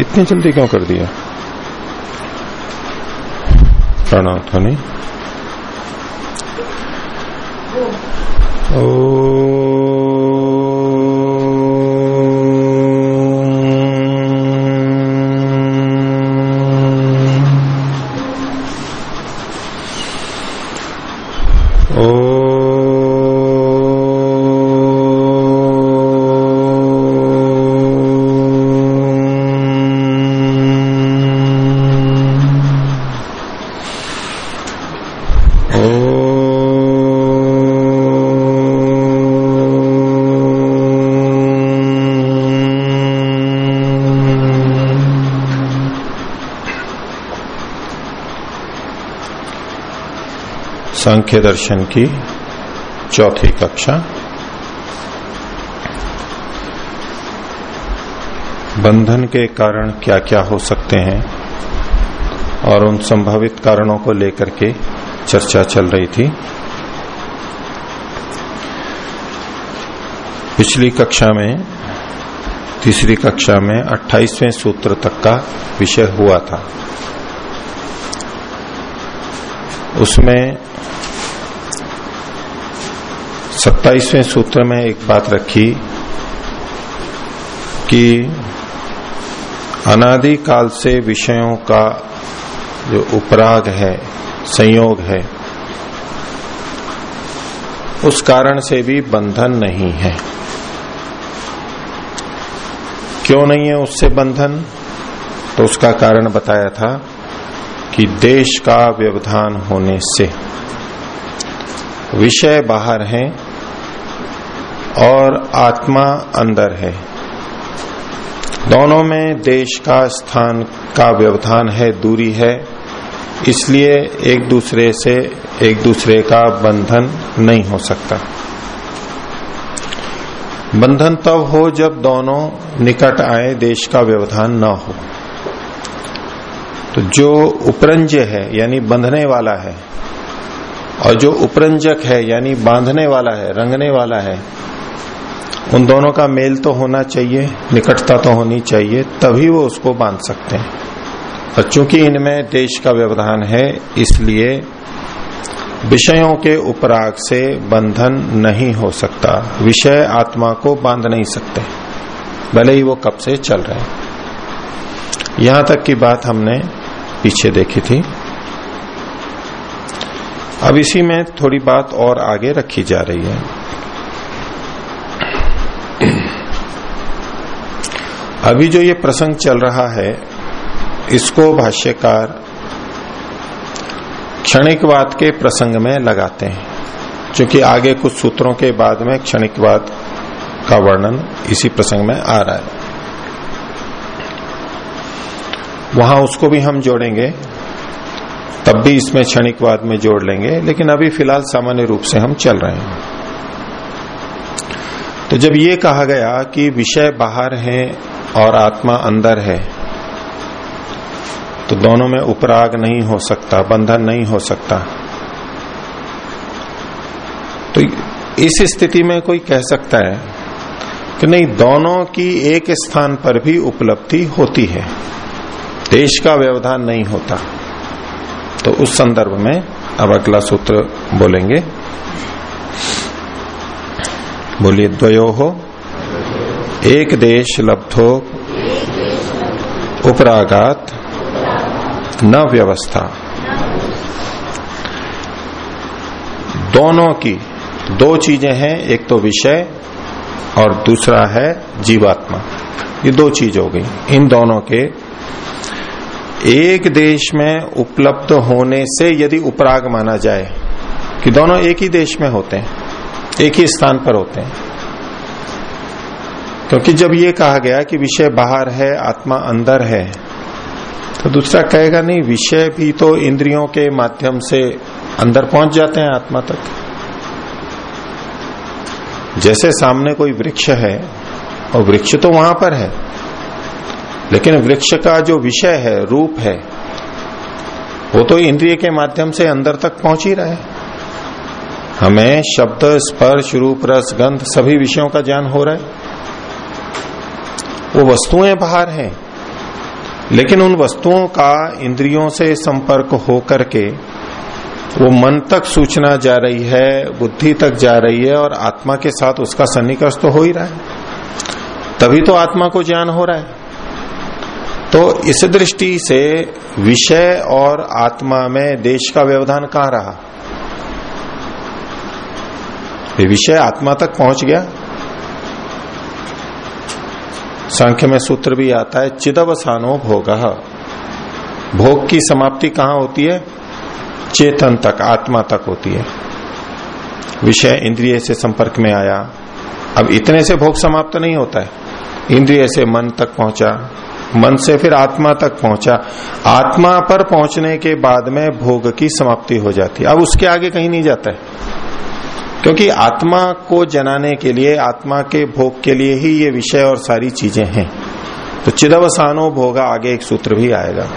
इतनी जल्दी क्यों कर दिया? प्रणाम ध्वनि। सांख्य दर्शन की चौथी कक्षा। बंधन के कारण क्या क्या हो सकते हैं और उन संभावित कारणों को लेकर के चर्चा चल रही थी। पिछली कक्षा में, तीसरी कक्षा में 28वें सूत्र तक का विषय हुआ था। उसमें सत्ताईसवें सूत्र में एक बात रखी कि अनादि काल से विषयों का जो उपराग है, संयोग है, उस कारण से भी बंधन नहीं है। क्यों नहीं है उससे बंधन? तो उसका कारण बताया था कि देश का व्यवधान होने से। विषय बाहर हैं और आत्मा अंदर है। दोनों में देश का स्थान का व्यवधान है, दूरी है। इसलिए एक दूसरे से एक दूसरे का बंधन नहीं हो सकता। बंधन तब हो जब दोनों निकट आए, देश का व्यवधान न हो। तो जो उपरंज है, यानी बंधने वाला है, और जो उपरंजक है, यानी बांधने वाला है, रंगने वाला है उन दोनों का मेल तो होना चाहिए, निकटता तो होनी चाहिए, तभी वो उसको बाँध सकते हैं। और चूँकि इनमें देश का व्यवधान है, इसलिए विषयों के उपराग से बंधन नहीं हो सकता। विषय आत्मा को बाँध नहीं सकते। भले ही वो कब से चल रहे हैं। यहाँ तक की बात हमने पीछे देखी थी। अब इसी में थोड़ी बात और आगे रखी जा रही है। अभी जो ये प्रसंग चल रहा है, इसको भाष्यकार क्षणिकवाद के प्रसंग में लगाते हैं, क्योंकि आगे कुछ सूत्रों के बाद में क्षणिकवाद का वर्णन इसी प्रसंग में आ रहा है। वहाँ उसको भी हम जोड़ेंगे, तब भी इसमें क्षणिकवाद में जोड़ लेंगे, लेकिन अभी फ़िलहाल सामान्य रूप से हम चल रहे हैं। तो जब ये कहा गया कि विषय बाहर है और आत्मा अंदर है। तो दोनों में उपराग नहीं हो सकता, बंधन नहीं हो सकता। तो इस स्थिति में कोई कह सकता है कि नहीं, दोनों की एक स्थान पर भी उपलब्धि होती है। देश का व्यवधान नहीं होता। तो उस संदर्भ में अब अगला सूत्र बोलेंगे। बोलिए, द्वयो हो एक देश लब्धो, उपरागात, न व्यवस्था। दोनों की दो चीज़ें हैं, एक तो विषय और दूसरा है जीवात्मा। ये दो चीज़ हो गई। इन दोनों के एक देश में उपलब्ध होने से यदि उपराग माना जाए, कि दोनों एक ही देश में होते हैं, एक ही स्थान पर होते हैं क्योंकि जब ये कहा गया कि विषय बाहर है, आत्मा अंदर है तो दूसरा कहेगा, नहीं, विषय भी तो इंद्रियों के माध्यम से अंदर पहुँच जाते हैं आत्मा तक। जैसे सामने कोई वृक्ष है, और वृक्ष तो वहाँ पर है, लेकिन वृक्ष का जो विषय है, रूप है, वो तो इंद्रिय के माध्यम से अंदर तक पहुँच ही रहा है। हमें शब्द, स्पर्श, रूप, रस, गंध, सभी विषयों का ज्ञान हो रहा है। वो वस्तुएँ बाहर हैं। लेकिन उन वस्तुओं का इंद्रियों से संपर्क हो करके वो मन तक सूचना जा रही है, बुद्धि तक जा रही है और आत्मा के साथ उसका सन्निकर्ष तो हो ही रहा है। तभी तो आत्मा को ज्ञान हो रहा है। तो इस दृष्टि से विषय और आत्मा में देश का व्यवधान कहाँ रहा? विषय आत्मा तक पहुँच गया। सांख्य में सूत्र भी आता है, चिदवसानो भोग। भोग की समाप्ति कहाँ होती है? चेतन तक, आत्मा तक होती है। विषय इंद्रिय से संपर्क में आया। अब इतने से भोग समाप्त नहीं होता है। इंद्रिय से मन तक पहुँचा, मन से फिर आत्मा तक पहुँचा। आत्मा पर पहुँचने के बाद में भोग की समाप्ति हो जाती है। अब उसके आगे कहीं नहीं जाता है। क्योंकि आत्मा को जनाने के लिए, आत्मा के भोग के लिए ही ये विषय और सारी चीज़ें हैं। तो चिदवसानो भोगा आगे एक सूत्र भी आएगा।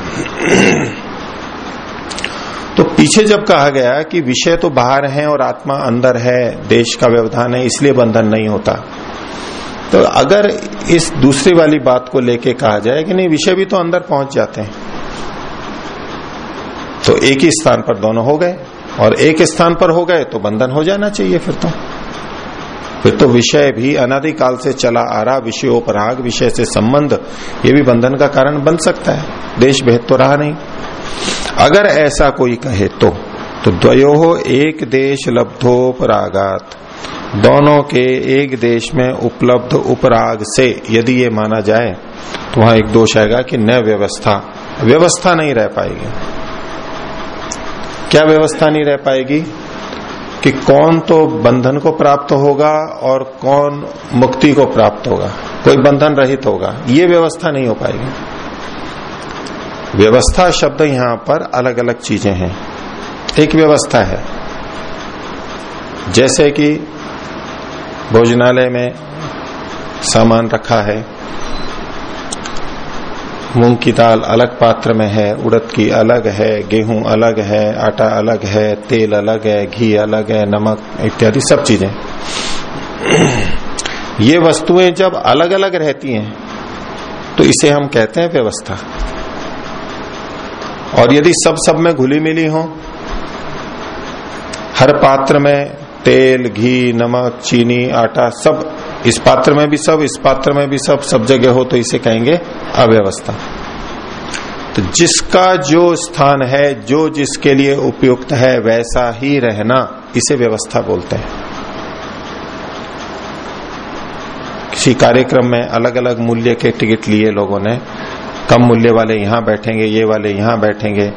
तो पीछे जब कहा गया कि विषय तो बाहर है और आत्मा अंदर है, देश का व्यवधान है, इसलिए बंधन नहीं होता। तो अगर इस दूसरी वाली बात को लेके कहा जाए कि नहीं, विषय भी तो अंदर पहुँच जाते हैं। तो एक ही स्थान पर दोनों हो गए। और एक स्थान पर हो गए तो बंधन हो जाना चाहिए फिर तो। फिर तो विषय भी अनादिकाल से चला आ रहा, विषयोपराग विषय से संबंध, ये भी बंधन का कारण बन सकता है। देश भेद तो रहा नहीं। अगर ऐसा कोई कहे तो तो द्वयो एक देश लब्धोपरागात। दोनों के एक देश में उपलब्ध उपराग से यदि ये माना जाए तो वहाँ एक दोष आएगा कि न व्यवस्था व्यवस्था नहीं रह पाएगी। क्या व्यवस्था नहीं रह पाएगी कि कौन तो बंधन को प्राप्त होगा और कौन मुक्ति को प्राप्त होगा? कोई बंधन रहित होगा। ये व्यवस्था नहीं हो पाएगी। व्यवस्था शब्द यहाँ पर अलग अलग चीज़ें हैं। एक व्यवस्था है। जैसे कि भोजनालय में सामान रखा है। मूंग की दाल अलग पात्र में है, उड़द की अलग है, गेहूँ अलग है, आटा अलग है, तेल अलग है, घी अलग है, नमक इत्यादि सब चीज़ें। ये वस्तुएँ जब अलग अलग रहती हैं तो इसे हम कहते हैं व्यवस्था। और यदि सब सब में घुली मिली हो, हर पात्र में तेल, घी, नमक, चीनी, आटा सब इस पात्र में भी सब, इस पात्र में भी सब सब जगह हो तो इसे कहेंगे अव्यवस्था। तो जिसका जो स्थान है, जो जिसके लिए उपयुक्त है, वैसा ही रहना, इसे व्यवस्था बोलते हैं। किसी कार्यक्रम में अलग अलग मूल्य के टिकट लिए लोगों ने, कम मूल्य वाले यहाँ बैठेंगे, ये वाले यहाँ बैठेंगे,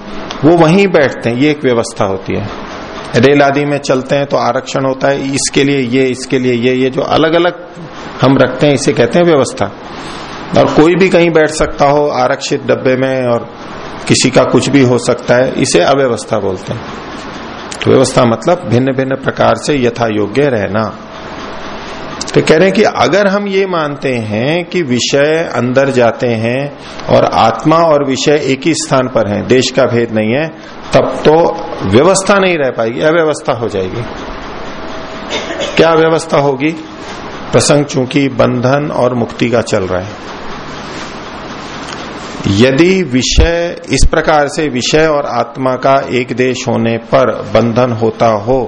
वो वहीं बैठते हैं, ये एक व्यवस्था होती है। रेल आदि में चलते हैं तो आरक्षण होता है, इसके लिए ये, इसके लिए ये ये जो अलग अलग हम रखते हैं, इसे कहते हैं व्यवस्था। और कोई भी कहीं बैठ सकता हो, आरक्षित डब्बे में और किसी का कुछ भी हो सकता है, इसे अव्यवस्था बोलते हैं। तो व्यवस्था मतलब भिन्न भिन्न प्रकार से यथा योग्य रहना। तो कह रहे हैं कि अगर हम ये मानते हैं कि विषय अंदर जाते हैं और आत्मा और विषय एक ही स्थान पर है, देश का भेद नहीं है, तब तो व्यवस्था नहीं रह पाएगी, अव्यवस्था हो जाएगी। क्या व्यवस्था होगी? प्रसंग चूँकि बंधन और मुक्ति का चल रहा है। यदि विषय, इस प्रकार से विषय और आत्मा का एक देश होने पर बंधन होता हो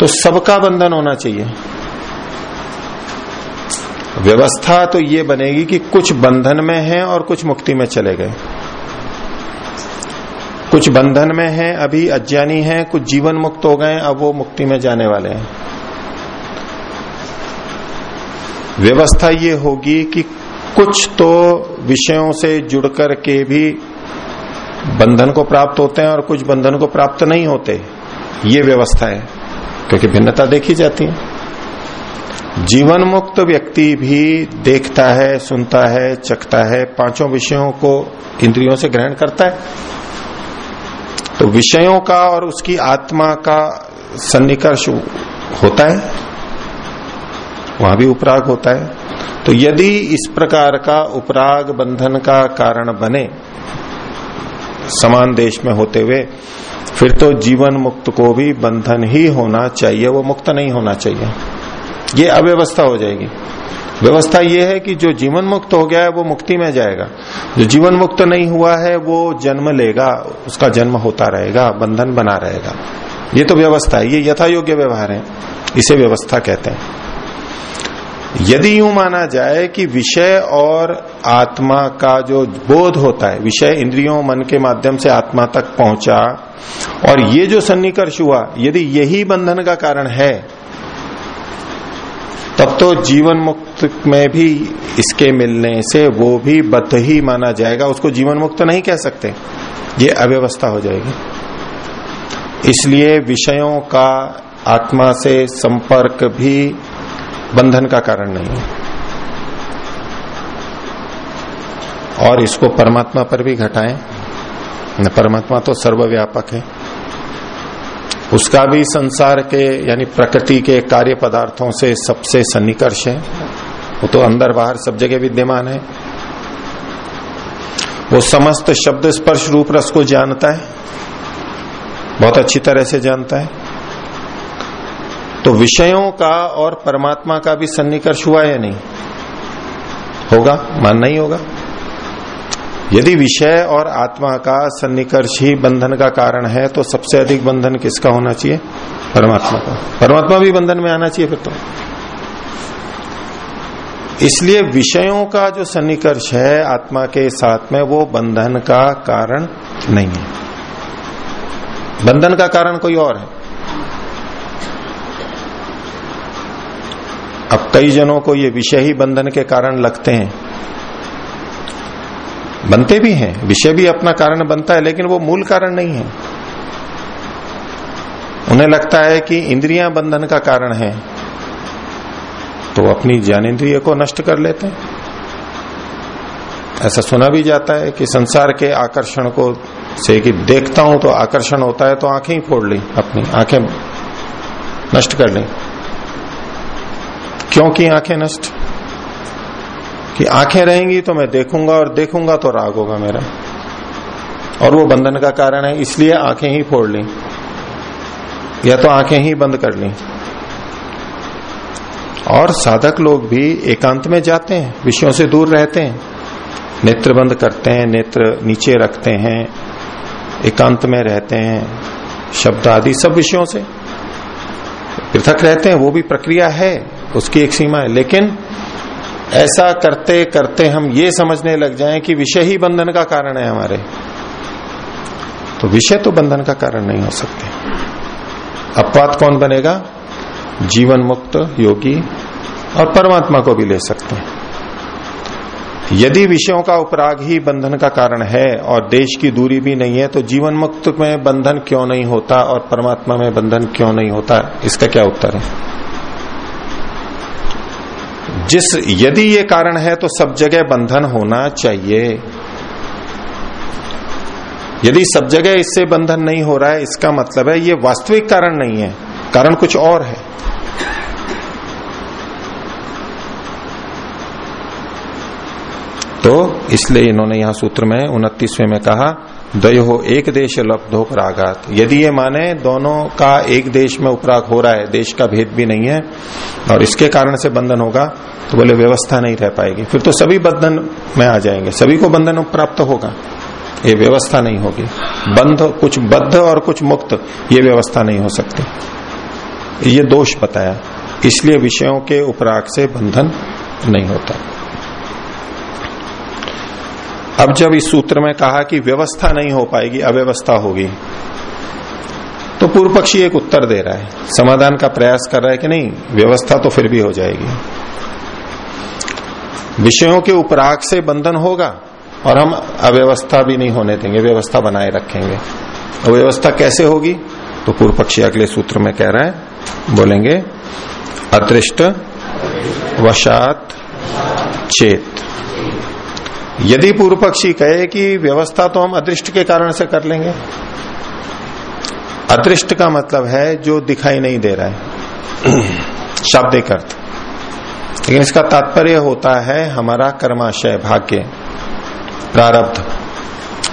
तो सबका बंधन होना चाहिए। व्यवस्था तो ये बनेगी कि कुछ बंधन में है और कुछ मुक्ति में चले गए। कुछ बंधन में है, अभी अज्ञानी है, कुछ जीवन मुक्त हो गए, अब वो मुक्ति में जाने वाले हैं। व्यवस्था ये होगी कि कुछ तो विषयों से जुड़ कर के भी बंधन को प्राप्त होते हैं और कुछ बंधन को प्राप्त नहीं होते। ये व्यवस्था है क्योंकि भिन्नता देखी जाती है। जीवन मुक्त व्यक्ति भी देखता है, सुनता है, चखता है, पाँचों विषयों को इंद्रियों से ग्रहण करता है। तो विषयों का और उसकी आत्मा का सन्निकर्ष होता है, वहाँ भी उपराग होता है। तो यदि इस प्रकार का उपराग बंधन का कारण बने, समान देश में होते हुए, फिर तो जीवन मुक्त को भी बंधन ही होना चाहिए, वो मुक्त नहीं होना चाहिए। ये अव्यवस्था हो जाएगी। व्यवस्था ये है कि जो जीवन मुक्त हो गया है, वो मुक्ति में जाएगा। जो जीवन मुक्त नहीं हुआ है, वो जन्म लेगा, उसका जन्म होता रहेगा, बंधन बना रहेगा। ये तो व्यवस्था है, ये यथा योग्य व्यवहार है। इसे व्यवस्था कहते हैं। यदि यूँ माना जाए कि विषय और आत्मा का जो बोध होता है, विषय इंद्रियों, मन के माध्यम से आत्मा तक पहुँचा, और ये जो सन्निकर्ष हुआ, यदि यही बंधन का कारण है तब तो जीवन मुक्त में भी इसके मिलने से वो भी बद्ध ही माना जाएगा। उसको जीवन मुक्त नहीं कह सकते। ये अव्यवस्था हो जाएगी। इसलिए विषयों का, आत्मा से संपर्क भी बंधन का कारण नहीं है। और इसको परमात्मा पर भी घटाएँ। परमात्मा तो सर्वव्यापक है। उसका भी संसार के, यानी प्रकृति के कार्य पदार्थों से सबसे सन्निकर्ष है। वो तो अंदर बाहर सब जगह विद्यमान है। वो समस्त शब्द स्पर्श रूप रस को जानता है। बहुत अच्छी तरह से जानता है। तो विषयों का और परमात्मा का भी सन्निकर्ष हुआ या नहीं? होगा, मानना ही होगा। यदि विषय और आत्मा का सन्निकर्ष ही बंधन का कारण है तो सबसे अधिक बंधन किसका होना चाहिए? परमात्मा का। परमात्मा भी बंधन में आना चाहिए फिर तो। इसलिए विषयों का जो सन्निकर्ष है आत्मा के साथ में, वो बंधन का कारण नहीं है। बंधन का कारण कोई और है? अब कई जनों को ये विषय ही बंधन के कारण लगते हैं। बनते भी हैं, विषय भी अपना कारण बनता है, लेकिन वो मूल कारण नहीं है। उन्हें लगता है कि इंद्रियाँ बंधन का कारण है तो अपनी ज्ञानेन्द्रिय को नष्ट कर लेते हैं। ऐसा सुना भी जाता है कि संसार के आकर्षण को से कि देखता हूँ तो आकर्षण होता है तो आँखें ही फोड़ ली अपनी, आँखें नष्ट कर ली। क्यों की आँखें नष्ट? कि आँखें रहेंगी तो मैं देखूँगा और देखूँगा तो राग होगा मेरा। और वो बंधन का कारण है, इसलिए आँखें ही फोड़ ली। या तो आँखें ही बंद कर ली। और साधक लोग भी एकांत में जाते हैं, विषयों से दूर रहते हैं। नेत्र बंद करते हैं, नेत्र नीचे रखते हैं, एकांत में रहते हैं, शब्द आदि सब विषयों से। पृथक रहते हैं, वो भी प्रक्रिया है, उसकी एक सीमा है। लेकिन ऐसा करते करते हम ये समझने लग जाएँ कि विषय ही बंधन का कारण है हमारे। तो विषय तो बंधन का कारण नहीं हो सकते। अपवाद कौन बनेगा? जीवन मुक्त, योगी और परमात्मा को भी ले सकते हैं। यदि विषयों का उपराग ही बंधन का कारण है और देश की दूरी भी नहीं है तो जीवन मुक्त में बंधन क्यों नहीं होता और परमात्मा में बंधन क्यों नहीं होता? इसका क्या उत्तर है? जिस, यदि ये कारण है तो सब जगह बंधन होना चाहिए। यदि सब जगह इससे बंधन नहीं हो रहा है, इसका मतलब है ये वास्तविक कारण नहीं है, कारण कुछ और है। तो इसलिए इन्होंने यहाँ सूत्र में उनतीसवें में कहा दयो हो एक देश लब्धो पराघात यदि ये माने, दोनों का एक देश में उपराग हो रहा है, देश का भेद भी नहीं है, और इसके कारण से बंधन होगा तो बोले व्यवस्था नहीं रह पाएगी। फिर तो सभी बंधन में आ जाएँगे। सभी को बंधन प्राप्त होगा। ये व्यवस्था नहीं होगी। बंध, कुछ बद्ध और कुछ मुक्त, ये व्यवस्था नहीं हो सकती। ये दोष बताया। इसलिए विषयों के उपराग से बंधन नहीं होता। अब जब इस सूत्र में कहा कि व्यवस्था नहीं हो पाएगी, अव्यवस्था होगी तो पूर्व पक्षी एक उत्तर दे रहा है। समाधान का प्रयास कर रहा है कि नहीं, व्यवस्था तो फिर भी हो जाएगी। विषयों के उपराग से बंधन होगा और हम अव्यवस्था भी नहीं होने देंगे, व्यवस्था बनाए रखेंगे। अव्यवस्था कैसे होगी? तो पूर्व पक्षी अगले सूत्र में कह रहा है, बोलेंगे, अदृष्ट, वशात, चेत। यदि पूर्व पक्षी कहे कि व्यवस्था तो हम अदृष्ट के कारण से कर लेंगे, अदृष्ट का मतलब है जो दिखाई नहीं दे रहा है। शाब्दिक अर्थ। लेकिन इसका तात्पर्य होता है हमारा कर्माशय, भाग्य, प्रारब्ध।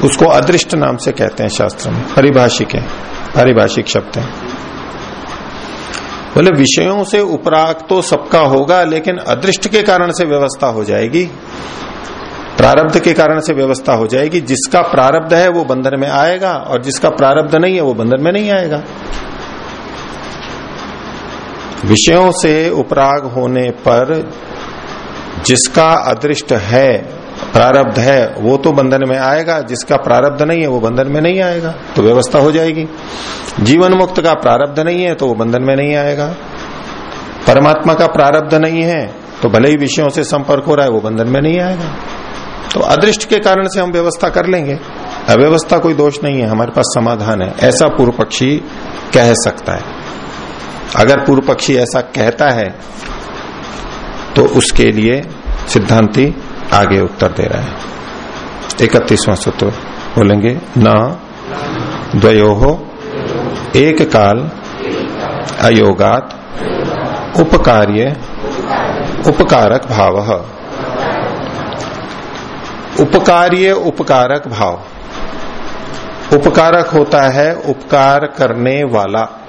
उसको अदृष्ट नाम से कहते हैं शास्त्र में। परिभाषिक है पारिभाषिक शब्द है। बोले, विषयों से उपराग तो सबका होगा, लेकिन अदृष्ट के कारण से व्यवस्था हो जाएगी। प्रारब्ध के कारण से व्यवस्था हो जाएगी। जिसका प्रारब्ध है, वो बंधन में आएगा, और जिसका प्रारब्ध नहीं है, वो बंधन में नहीं आएगा। विषयों से उपराग होने पर जिसका अदृष्ट है, प्रारब्ध है, वो तो बंधन में आएगा। जिसका प्रारब्ध नहीं है, वो बंधन में नहीं आएगा। तो व्यवस्था हो जाएगी। जीवन मुक्त का प्रारब्ध नहीं है तो वो बंधन में नहीं आएगा। परमात्मा का प्रारब्ध नहीं है तो भले ही विषयों से संपर्क हो रहा है, वो बंधन में नहीं आएगा। तो अदृष्ट के कारण से हम व्यवस्था कर लेंगे। अव्यवस्था कोई दोष नहीं है, हमारे पास समाधान है। ऐसा पूर्व पक्षी कह सकता है। अगर पूर्व पक्षी ऐसा कहता है तो उसके लिए सिद्धांति आगे उत्तर दे रहा है। इकतीसवां सूत्र बोलेंगे, न द्वयो हो एक काल अयोगात उपकार्य, उपकारक भाव। उपकार्य उपकारक भाव। उपकारक होता है उपकार करने वाला।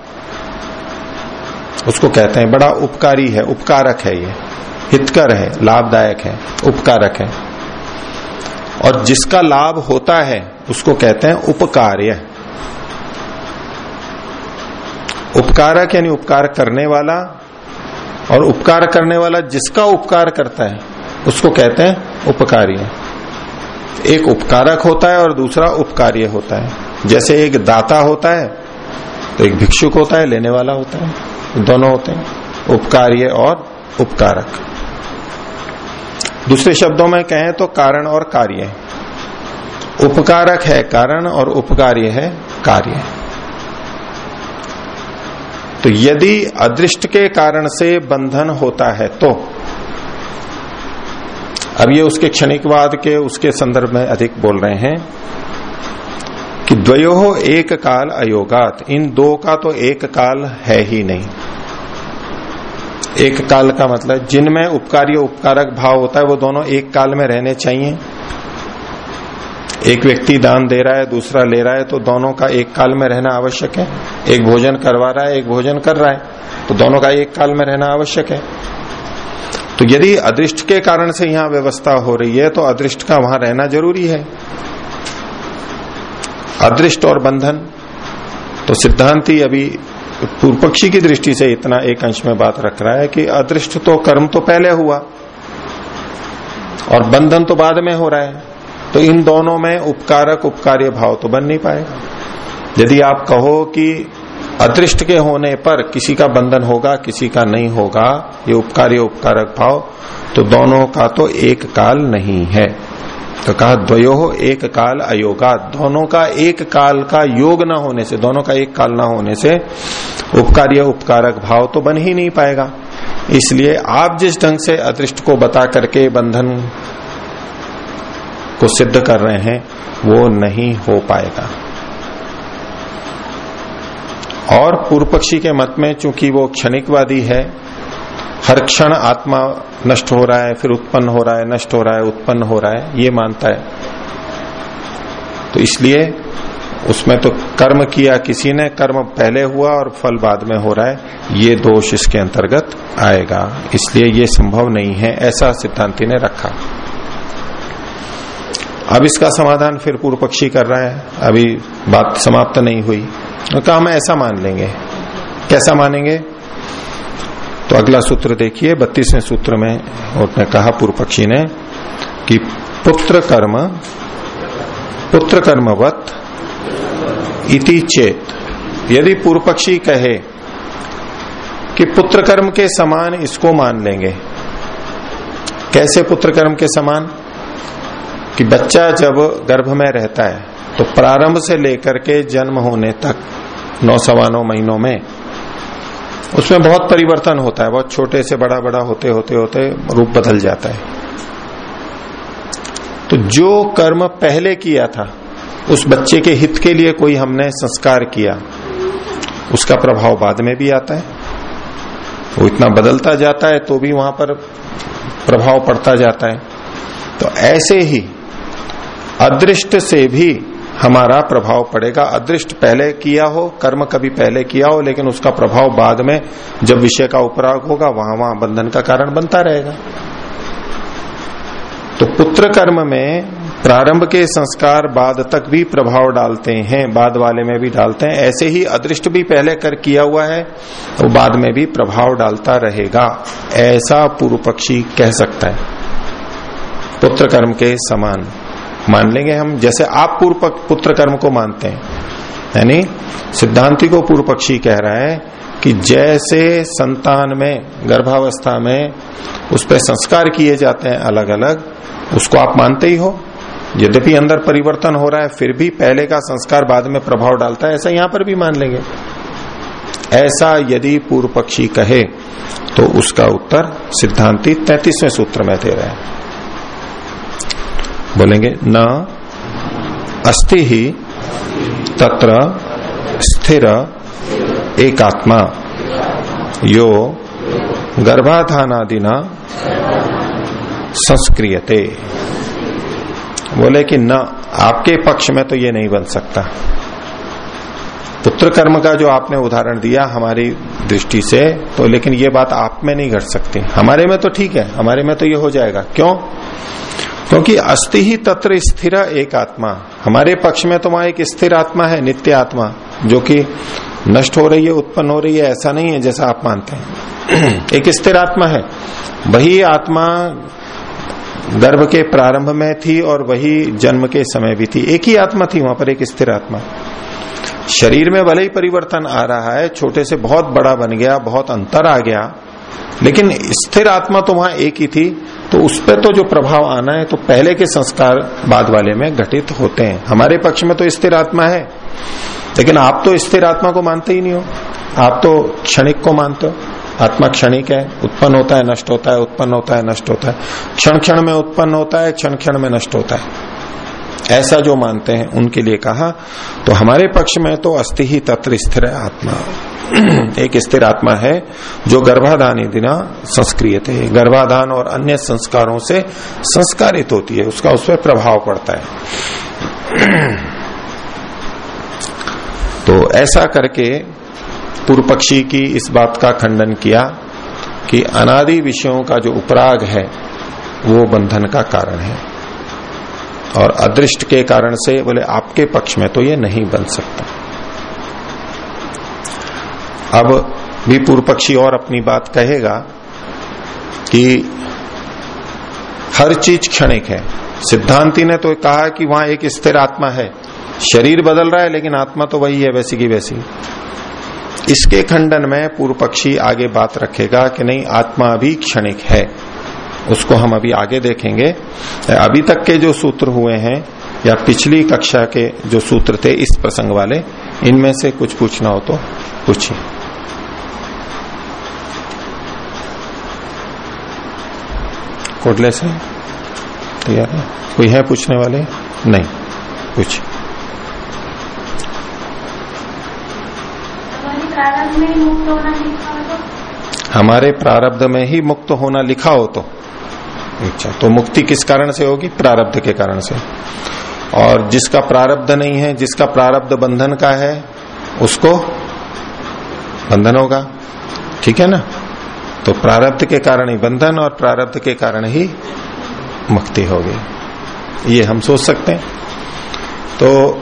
उसको कहते हैं, बड़ा उपकारी है, उपकारक है ये। हितकर है, लाभदायक है, उपकारक है। और जिसका लाभ होता है, उसको कहते हैं उपकार्य। उपकारक यानी उपकार करने वाला, और उपकार करने वाला जिसका उपकार करता है, उसको कहते हैं उपकार्य। एक उपकारक होता है और दूसरा उपकार्य होता है। जैसे एक दाता होता है तो एक भिक्षुक होता है, लेने वाला होता है। दोनों होते हैं, उपकार्य और उपकारक। दूसरे शब्दों में कहें तो कारण और कार्य। उपकारक है कारण और उपकार्य है कार्य। तो यदि अदृष्ट के कारण से बंधन होता है तो अब ये उसके क्षणिकवाद के उसके संदर्भ में अधिक बोल रहे हैं कि द्वयो एक काल अयोगात। इन दो का तो एक काल है ही नहीं। एक काल का मतलब जिनमें उपकार्य, उपकारक भाव होता है, वो दोनों एक काल में रहने चाहिए। एक व्यक्ति दान दे रहा है, दूसरा ले रहा है तो दोनों का एक काल में रहना आवश्यक है। एक भोजन करवा रहा है, एक भोजन कर रहा है तो दोनों का एक काल में रहना आवश्यक है। तो यदि अदृष्ट के कारण से यहाँ व्यवस्था हो रही है तो अदृष्ट का वहाँ रहना ज़रूरी है। अदृष्ट और बंधन तो सिद्धांति अभी पूर्व पक्षी की दृष्टि से इतना एक अंश में बात रख रहा है कि अदृष्ट तो कर्म तो पहले हुआ, और बंधन तो बाद में हो रहा है। तो इन दोनों में उपकारक, उपकार्य भाव तो बन नहीं पाएगा। यदि आप कहो कि अदृष्ट के होने पर किसी का बंधन होगा, किसी का नहीं होगा, ये उपकार्य उपकारक भाव तो दोनों का तो एक काल नहीं है। तो कहा, द्वयो एक काल अयोगा। दोनों का एक काल का योग न होने से, दोनों का एक काल न होने से उपकार्य उपकारक भाव तो बन ही नहीं पाएगा। इसलिए आप जिस ढंग से अदृष्ट को बता करके बंधन को सिद्ध कर रहे हैं, वो नहीं हो पाएगा। और पूर्व पक्षी के मत में चूँकि वो क्षणिकवादी है, हर क्षण आत्मा नष्ट हो रहा है, फिर उत्पन्न हो रहा है, नष्ट हो रहा है, उत्पन्न हो रहा है, ये मानता है। तो इसलिए उसमें तो कर्म किया किसी ने, कर्म पहले हुआ और फल बाद में हो रहा है, ये दोष इसके अंतर्गत आएगा। इसलिए ये संभव नहीं है, ऐसा सिद्धांति ने रखा। अब इसका समाधान फिर पूर्व पक्षी कर रहा है। अभी बात समाप्त नहीं हुई। तो कहा, हम ऐसा मान लेंगे। कैसा मानेंगे? तो अगला सूत्र देखिए, बत्तीसवें सूत्र में उसने कहा पूर्व पक्षी ने, कि पुत्र कर्म, पुत्र कर्मवत इति चेत। यदि पूर्व पक्षी कहे कि पुत्र कर्म के समान इसको मान लेंगे, कैसे पुत्र कर्म के समान? कि बच्चा जब गर्भ में रहता है तो प्रारंभ से लेकर के जन्म होने तक नौ सवा नौ महीनों में, उसमें बहुत परिवर्तन होता है। बहुत छोटे से बड़ा बड़ा होते होते होते रूप बदल जाता है। तो जो कर्म पहले किया था, उस बच्चे के हित के लिए कोई हमने संस्कार किया, उसका प्रभाव बाद में भी आता है। वो इतना बदलता जाता है तो भी वहाँ पर प्रभाव पड़ता जाता है। तो ऐसे ही अदृष्ट से भी हमारा प्रभाव पड़ेगा। अदृष्ट पहले किया हो, कर्म कभी पहले किया हो, लेकिन उसका प्रभाव बाद में जब विषय का उपराग होगा, वहाँ वहाँ बंधन का कारण बनता रहेगा। तो पुत्र कर्म में प्रारंभ के संस्कार बाद तक भी प्रभाव डालते हैं, बाद वाले में भी डालते हैं। ऐसे ही अदृष्ट भी पहले कर किया हुआ है, वो बाद में भी प्रभाव डालता रहेगा। ऐसा पूर्व पक्षी कह सकता है। पुत्र कर्म के समान। मान लेंगे हम, जैसे आप पूर्व पुत्र कर्म को मानते हैं, यानी सिद्धांति को पूर्व पक्षी कह रहा है कि जैसे संतान में, गर्भावस्था में उस पर संस्कार किए जाते हैं अलग अलग उसको आप मानते ही हो। यद्यपि अंदर परिवर्तन हो रहा है, फिर भी पहले का संस्कार बाद में प्रभाव डालता है, ऐसा यहाँ पर भी मान लेंगे। ऐसा यदि पूर्व पक्षी कहे तो उसका उत्तर सिद्धांति तैतीसवें सूत्र में दे रहे हैं। बोलेंगे, न अस्ति ही तत्र स्थिर एकात्मा। यो गर्भाधानादिना संस्क्रियते। बोले कि न, आपके पक्ष में तो ये नहीं बन सकता। पुत्र कर्म का जो आपने उदाहरण दिया हमारी दृष्टि से तो लेकिन ये बात आप में नहीं घट सकती। हमारे में तो ठीक है, हमारे में तो ये हो जाएगा। क्यों? क्योंकि अस्थि ही तत्र स्थिर एक आत्मा। हमारे पक्ष में तो वहाँ एक स्थिर आत्मा है, नित्य आत्मा, जो कि नष्ट हो रही है, उत्पन्न हो रही है, ऐसा नहीं है जैसा आप मानते हैं। एक स्थिर आत्मा है। वही आत्मा गर्भ के प्रारंभ में थी और वही जन्म के समय भी थी। एक ही आत्मा थी, वहाँ पर एक स्थिर आत्मा। शरीर में भले ही परिवर्तन आ रहा है, छोटे से बहुत बड़ा बन गया, बहुत अंतर आ गया, लेकिन स्थिर आत्मा तो वहाँ एक ही थी। तो उस पर तो जो प्रभाव आना है तो पहले के संस्कार बाद वाले में घटित होते हैं। हमारे पक्ष में तो स्थिर आत्मा है, लेकिन आप तो स्थिर आत्मा को मानते ही नहीं हो। आप तो क्षणिक को मानते हो। आत्मा क्षणिक है, उत्पन्न होता है, नष्ट होता है, उत्पन्न होता है, नष्ट होता है। क्षण क्षण में उत्पन्न होता है क्षण क्षण में नष्ट होता है। ऐसा जो मानते हैं, उनके लिए कहा तो हमारे पक्ष में तो अस्थि ही तत्र स्थिर आत्मा। एक स्थिर आत्मा है, जो गर्भाधान दिना संस्क्रिय थे गर्भाधान और अन्य संस्कारों से संस्कारित होती है, उसका उस पर प्रभाव पड़ता है। तो ऐसा करके पूर्व पक्षी की इस बात का खंडन किया कि अनादि विषयों का जो उपराग है, वो बंधन का कारण है। और अदृष्ट के कारण से बोले, आपके पक्ष में तो ये नहीं बन सकता। अब भी पूर्व पक्षी और अपनी बात कहेगा कि हर चीज़ क्षणिक है। सिद्धांति ने तो कहा कि वहाँ एक स्थिर आत्मा है। शरीर बदल रहा है, लेकिन आत्मा तो वही है, वैसी की वैसी। इसके खंडन में पूर्व पक्षी आगे बात रखेगा कि नहीं, आत्मा भी क्षणिक है। उसको हम अभी आगे देखेंगे। अभी तक के जो सूत्र हुए हैं या पिछली कक्षा के जो सूत्र थे इस प्रसंग वाले इनमें से कुछ पूछना हो तो पूछिए। कोटले से तैयार है? कोई है पूछने वाले? नहीं। पूछ हमारे प्रारब्ध में ही मुक्त होना लिखा हो तो। अच्छा तो मुक्ति किस कारण से होगी? प्रारब्ध के कारण से। और जिसका प्रारब्ध नहीं है, जिसका प्रारब्ध बंधन का है, उसको बंधन होगा। ठीक है ना? तो प्रारब्ध के कारण ही बंधन और प्रारब्ध के कारण ही मुक्ति होगी। ये हम सोच सकते हैं। तो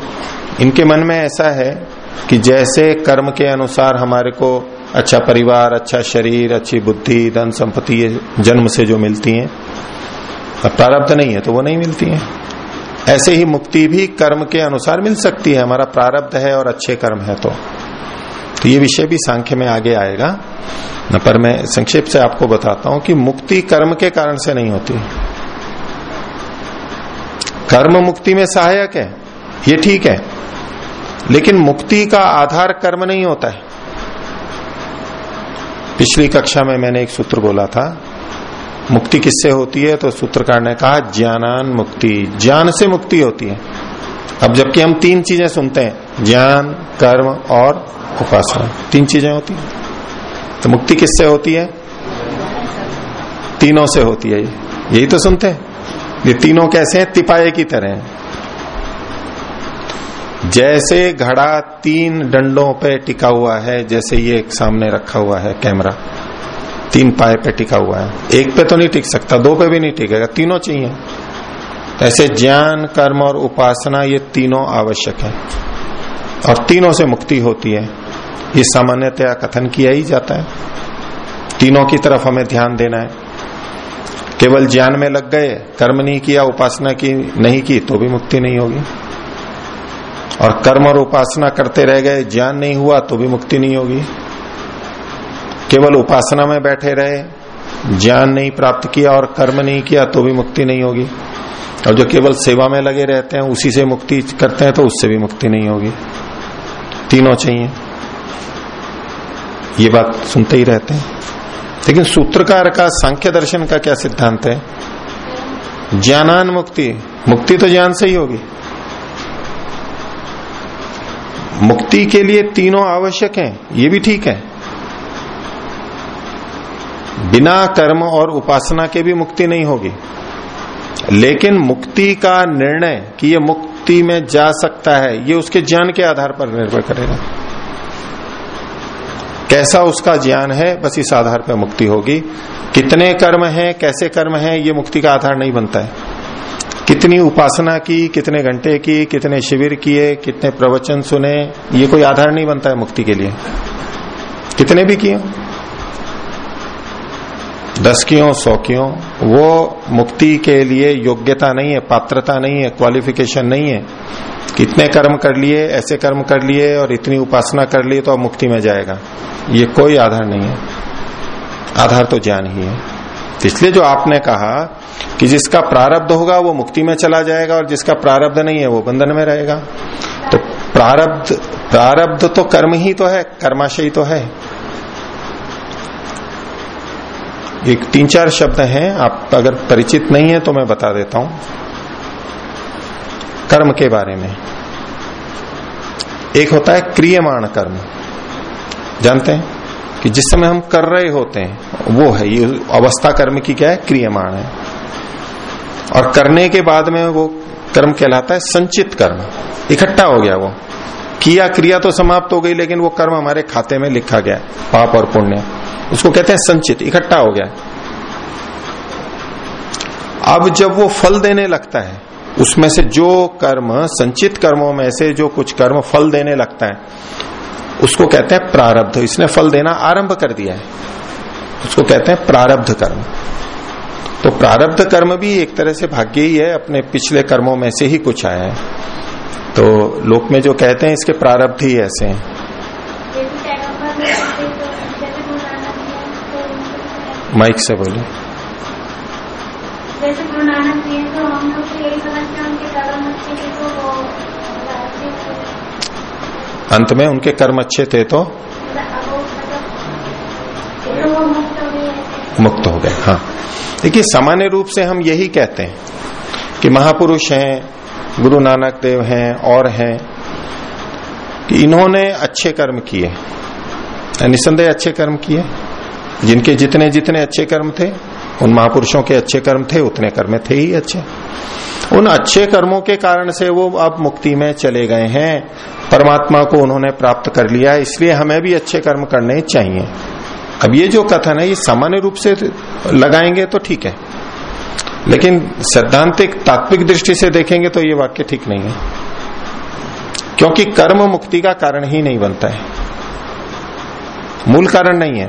इनके मन में ऐसा है कि जैसे कर्म के अनुसार हमारे को अच्छा परिवार अच्छा शरीर अच्छी बुद्धि धन संपत्ति ये जन्म से जो मिलती हैं। प्रारब्ध नहीं है तो वो नहीं मिलती है। ऐसे ही मुक्ति भी कर्म के अनुसार मिल सकती है। हमारा प्रारब्ध है और अच्छे कर्म है तो, तो ये विषय भी सांख्य में आगे आएगा। पर मैं संक्षेप से आपको बताता हूँ कि मुक्ति कर्म के कारण से नहीं होती। कर्म मुक्ति में सहायक है। ये ठीक है। लेकिन मुक्ति का आधार कर्म नहीं होता है। पिछली कक्षा में मैंने एक सूत्र बोला था, मुक्ति किससे होती है? तो सूत्रकार ने कहा, ज्ञानान मुक्ति। ज्ञान से मुक्ति होती है। अब जबकि हम तीन चीज़ें सुनते हैं, ज्ञान, कर्म और उपासना, तीन चीज़ें होती है। तो मुक्ति किससे होती है? तीनों से होती है यही तो सुनते हैं। ये तीनों कैसे हैं? तिपाए की तरह जैसे घड़ा तीन डंडों पे टिका हुआ है, जैसे ये एक सामने रखा हुआ है कैमरा। तीन पाए पे टिका हुआ है। एक पे तो नहीं टिक सकता, दो पे भी नहीं टिकेगा, तीनों चाहिए। ऐसे ज्ञान, कर्म और उपासना ये तीनों आवश्यक है। और तीनों से मुक्ति होती है। ये सामान्यतया कथन किया ही जाता है। तीनों की तरफ़ हमें ध्यान देना है। केवल ज्ञान में लग गए, कर्म नहीं किया, उपासना की नहीं की तो भी मुक्ति नहीं होगी। और कर्म और उपासना करते रह गए, ज्ञान नहीं हुआ तो भी मुक्ति नहीं होगी। केवल उपासना में बैठे रहे, ज्ञान नहीं प्राप्त किया और कर्म नहीं किया तो भी मुक्ति नहीं होगी। और जो केवल सेवा में लगे रहते हैं, उसी से मुक्ति करते हैं तो उससे भी मुक्ति नहीं होगी। तीनों चाहिए। ये बात सुनते ही रहते हैं। लेकिन सूत्रकार का सांख्य दर्शन का क्या सिद्धांत है? ज्ञानान मुक्ति। मुक्ति तो ज्ञान से ही होगी। मुक्ति के लिए तीनों आवश्यक हैं, ये भी ठीक है। बिना कर्म और उपासना के भी मुक्ति नहीं होगी। लेकिन मुक्ति का निर्णय कि ये मुक्ति में जा सकता है, ये उसके ज्ञान के आधार पर निर्भर करेगा। कैसा उसका ज्ञान है, बस इस आधार पर मुक्ति होगी। कितने कर्म हैं, कैसे कर्म हैं, ये मुक्ति का आधार नहीं बनता है। कितनी उपासना की, कितने घंटे की, कितने शिविर किए, कितने प्रवचन सुने, ये कोई आधार नहीं बनता है मुक्ति के लिए। कितने भी किए। दस क्यों सौ क्यों वो मुक्ति के लिए योग्यता नहीं है, पात्रता नहीं है क्वालिफिकेशन नहीं है। कितने कर्म कर लिए, ऐसे कर्म कर लिए और इतनी उपासना कर लिए तो अब मुक्ति में जाएगा। ये कोई आधार नहीं है। आधार तो ज्ञान ही है। इसलिए जो आपने कहा कि जिसका प्रारब्ध होगा वो मुक्ति में चला जाएगा और जिसका प्रारब्ध नहीं है वो बंधन में रहेगा। तो प्रारब्ध प्रारब्ध तो कर्म ही तो है, कर्माशय तो है। एक तीन चार शब्द हैं, आप अगर परिचित नहीं है तो मैं बता देता हूँ। कर्म के बारे में। एक होता है क्रियमाण कर्म। जानते हैं कि जिस समय हम कर रहे होते हैं, वो है, ये अवस्था कर्म की क्या है? क्रियमाण है। और करने के बाद में वो कर्म कहलाता है संचित कर्म। इकट्ठा हो गया वो। किया क्रिया तो समाप्त हो गई, लेकिन वो कर्म हमारे खाते में लिखा गया पाप और पुण्य। उसको कहते हैं संचित, इकट्ठा हो गया। अब जब वो फल देने लगता है, उसमें से जो कर्म, संचित कर्मों में से जो कुछ कर्म फल देने लगता है, उसको कहते हैं प्रारब्ध। इसने फल देना आरंभ कर दिया है। उसको कहते हैं प्रारब्ध कर्म। तो प्रारब्ध कर्म भी एक तरह से भाग्य ही है अपने पिछले कर्मों में से ही कुछ आया है। तो लोक में जो कहते हैं इसके प्रारब्ध ही ऐसे हैं। माइक से बोले तो हम लोग तो अंत में उनके कर्म अच्छे थे तो वो मुक्त हो गए मुक्त हो गए हाँ। देखिए, सामान्य रूप से हम यही कहते हैं कि महापुरुष हैं, गुरु नानक देव हैं, और हैं, कि इन्होंने अच्छे कर्म किए। निसंदेह अच्छे कर्म किए। जिनके जितने जितने अच्छे कर्म थे, उन महापुरुषों के अच्छे कर्म थे, उतने कर्म थे ही अच्छे। उन अच्छे कर्मों के कारण से वो अब मुक्ति में चले गए हैं। परमात्मा को उन्होंने प्राप्त कर लिया इसलिए हमें भी अच्छे कर्म करने चाहिए। अब ये जो कथन है ये सामान्य रूप से लगाएँगे तो ठीक है। लेकिन सैद्धांतिक, तात्विक दृष्टि से देखेंगे तो ये वाक्य ठीक नहीं है। क्योंकि कर्म मुक्ति का कारण ही नहीं बनता है। मूल कारण नहीं है।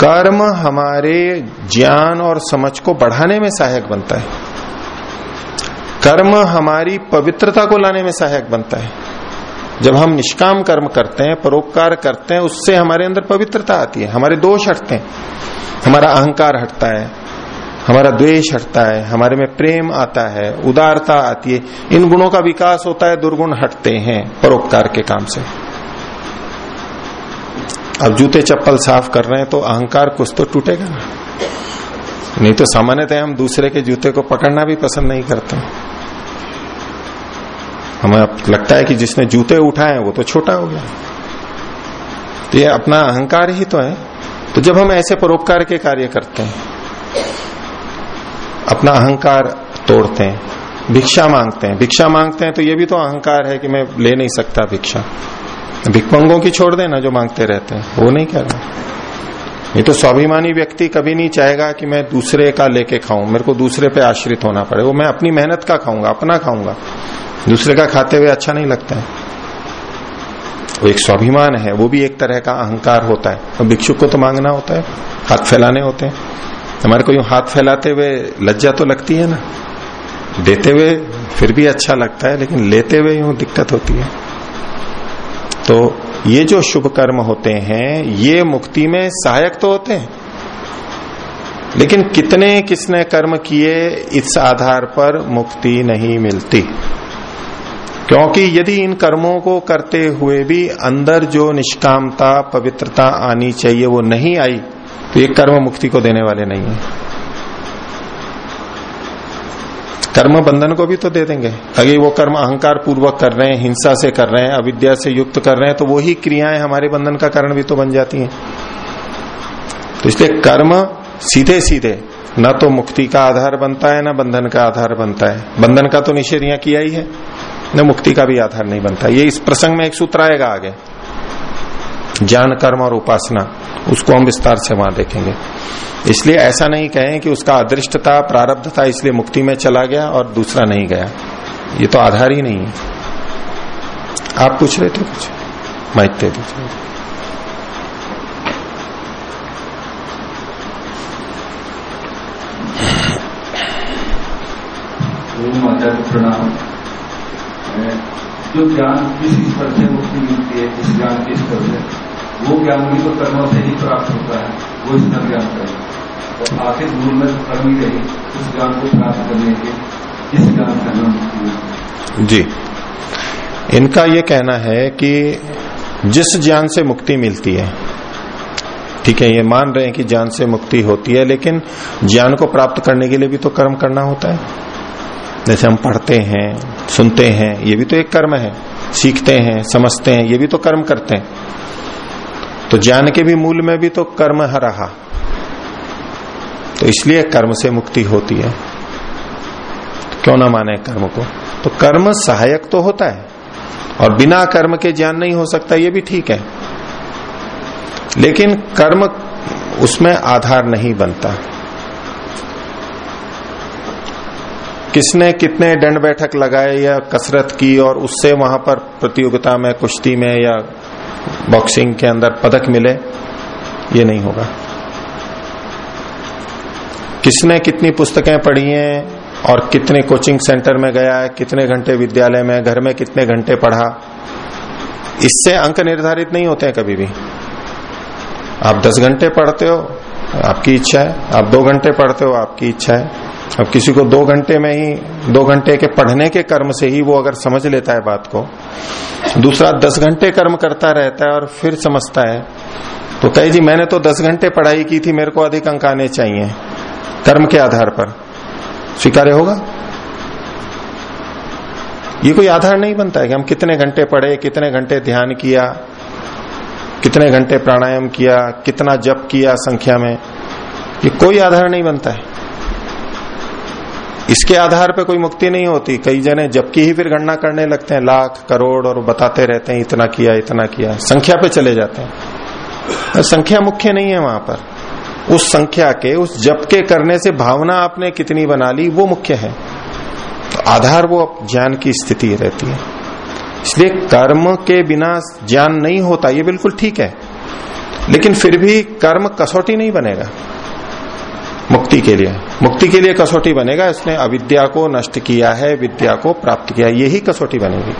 कर्म हमारे ज्ञान और समझ को बढ़ाने में सहायक बनता है। कर्म हमारी पवित्रता को लाने में सहायक बनता है। जब हम निष्काम कर्म करते हैं, परोपकार करते हैं, उससे हमारे अंदर पवित्रता आती है, हमारे दोष हटते हैं। हमारा अहंकार हटता है, हमारा द्वेष हटता है, हमारे में प्रेम आता है, उदारता आती है, इन गुणों का विकास होता है, दुर्गुण हटते हैं परोपकार के काम से। अब जूते चप्पल साफ़ कर रहे हैं तो अहंकार कुछ तो टूटेगा ना। नहीं तो सामान्यतः हम दूसरे के जूते को पकड़ना भी पसंद नहीं करते। हमें लगता है कि जिसने जूते उठाए वो तो छोटा हो गया। तो ये अपना अहंकार ही तो है। तो जब हम ऐसे परोपकार के कार्य करते हैं, अपना अहंकार तोड़ते हैं, भिक्षा मांगते हैं। भिक्षा मांगते हैं तो ये भी तो अहंकार है कि मैं ले नहीं सकता भिक्षा। भिक्षुकों की छोड़ देना जो मांगते रहते हैं, वो नहीं कह रहा। ये तो स्वाभिमानी व्यक्ति कभी नहीं चाहेगा कि मैं दूसरे का लेके खाऊं। मेरे को दूसरे पे आश्रित होना पड़े। वो मैं अपनी मेहनत का खाऊँगा, अपना खाऊँगा। दूसरे का खाते हुए अच्छा नहीं लगता है। वो एक स्वाभिमान है, वो भी एक तरह का अहंकार होता है। तो भिक्षुक को तो मांगना होता है, हाथ फैलाने होते हैं। हमारे को यूँ हाथ फैलाते हुए लज्जा तो लगती है ना। देते हुए फिर भी अच्छा लगता है, लेकिन लेते हुए यूँ दिक्कत होती है। तो ये जो शुभ कर्म होते हैं, ये मुक्ति में सहायक तो होते हैं। लेकिन कितने किसने कर्म किए, इस आधार पर मुक्ति नहीं मिलती। क्योंकि यदि इन कर्मों को करते हुए भी अंदर जो निष्कामता, पवित्रता आनी चाहिए, वो नहीं आई तो ये कर्म मुक्ति को देने वाले नहीं है। कर्म बंधन को भी तो दे देंगे। अगर वो कर्म अहंकार पूर्वक कर रहे हैं, हिंसा से कर रहे हैं, अविद्या से युक्त कर रहे हैं तो वही क्रियाएँ हमारे बंधन का कारण भी तो बन जाती हैं। तो इसलिए कर्म सीधे सीधे न तो मुक्ति का आधार बनता है, न बंधन का आधार बनता है। बंधन का तो निषेध यहाँ किया ही है। न मुक्ति का भी आधार नहीं बनता। ये इस प्रसंग में एक सूत्र आएगा आगे। ज्ञान, कर्म और उपासना, उसको हम विस्तार से वहाँ देखेंगे। इसलिए ऐसा नहीं कहें कि उसका अदृष्टता प्रारब्ध था इसलिए मुक्ति में चला गया और दूसरा नहीं गया। ये तो आधार ही नहीं है। आप पूछ रहे थे कुछ? माइक दे दीजिए। प्रणाम। जो ज्ञान किस स्तर से मुक्ति मिलती है इस ज्ञान के स्तर से, वो ज्ञान भी तो कर्मों से ही प्राप्त होता है, वो स्तर ज्ञान करें। तो आखिर मूल में कर्म ही रही, उस ज्ञान को प्राप्त करने के इस ज्ञान का नाम जी। इनका ये कहना है कि जिस ज्ञान से मुक्ति मिलती है, ठीक है, ये मान रहे हैं कि ज्ञान से मुक्ति होती है, लेकिन ज्ञान को प्राप्त करने के लिए भी तो कर्म करना होता है। जैसे हम पढ़ते हैं, सुनते हैं, ये भी तो एक कर्म है। सीखते हैं, समझते हैं, ये भी तो कर्म करते हैं। तो ज्ञान के भी मूल में भी तो कर्म है रहा। तो इसलिए कर्म से मुक्ति होती है। तो क्यों ना माने कर्म को? तो कर्म सहायक तो होता है। और बिना कर्म के ज्ञान नहीं हो सकता, ये भी ठीक है। लेकिन कर्म उसमें आधार नहीं बनता। किसने कितने दंड बैठक लगाए या कसरत की और उससे वहाँ पर प्रतियोगिता में, कुश्ती में या बॉक्सिंग के अंदर पदक मिले? ये नहीं होगा। किसने कितनी पुस्तकें पढ़ी हैं और कितने कोचिंग सेंटर में गया है, कितने घंटे विद्यालय में, घर में कितने घंटे पढ़ा? इससे अंक निर्धारित नहीं होते हैं कभी भी। आप दस घंटे पढ़ते हो, आपकी इच्छा है। आप दो घंटे पढ़ते हो, आपकी इच्छा है। अब किसी को दो घंटे में ही, दो घंटे के पढ़ने के कर्म से ही वो अगर समझ लेता है बात को, दूसरा दस घंटे कर्म करता रहता है और फिर समझता है तो कहे जी, मैंने तो दस घंटे पढ़ाई की थी, मेरे को अधिक अंक आने चाहिए, कर्म के आधार पर। स्वीकार्य होगा? ये कोई आधार नहीं बनता है कि हम कितने घंटे पढ़े, कितने घंटे ध्यान किया, कितने घंटे प्राणायाम किया, कितना जप किया संख्या में, ये कोई आधार नहीं बनता है। इसके आधार पर कोई मुक्ति नहीं होती। कई जने जबकि ही फिर गणना करने लगते हैं, लाख, करोड़ और बताते रहते हैं, इतना किया इतना किया। संख्या पे चले जाते हैं। संख्या मुख्य नहीं है वहाँ पर। उस संख्या के, उस जप के करने से भावना आपने कितनी बना ली, वो मुख्य है। तो आधार वो ज्ञान की स्थिति रहती है। इसलिए कर्म के बिना ज्ञान नहीं होता, ये बिल्कुल ठीक है। लेकिन फिर भी कर्म कसौटी नहीं बनेगा। मुक्ति के लिए। मुक्ति के लिए कसौटी बनेगा इसने अविद्या को नष्ट किया है विद्या को प्राप्त किया यही कसौटी बनेगी।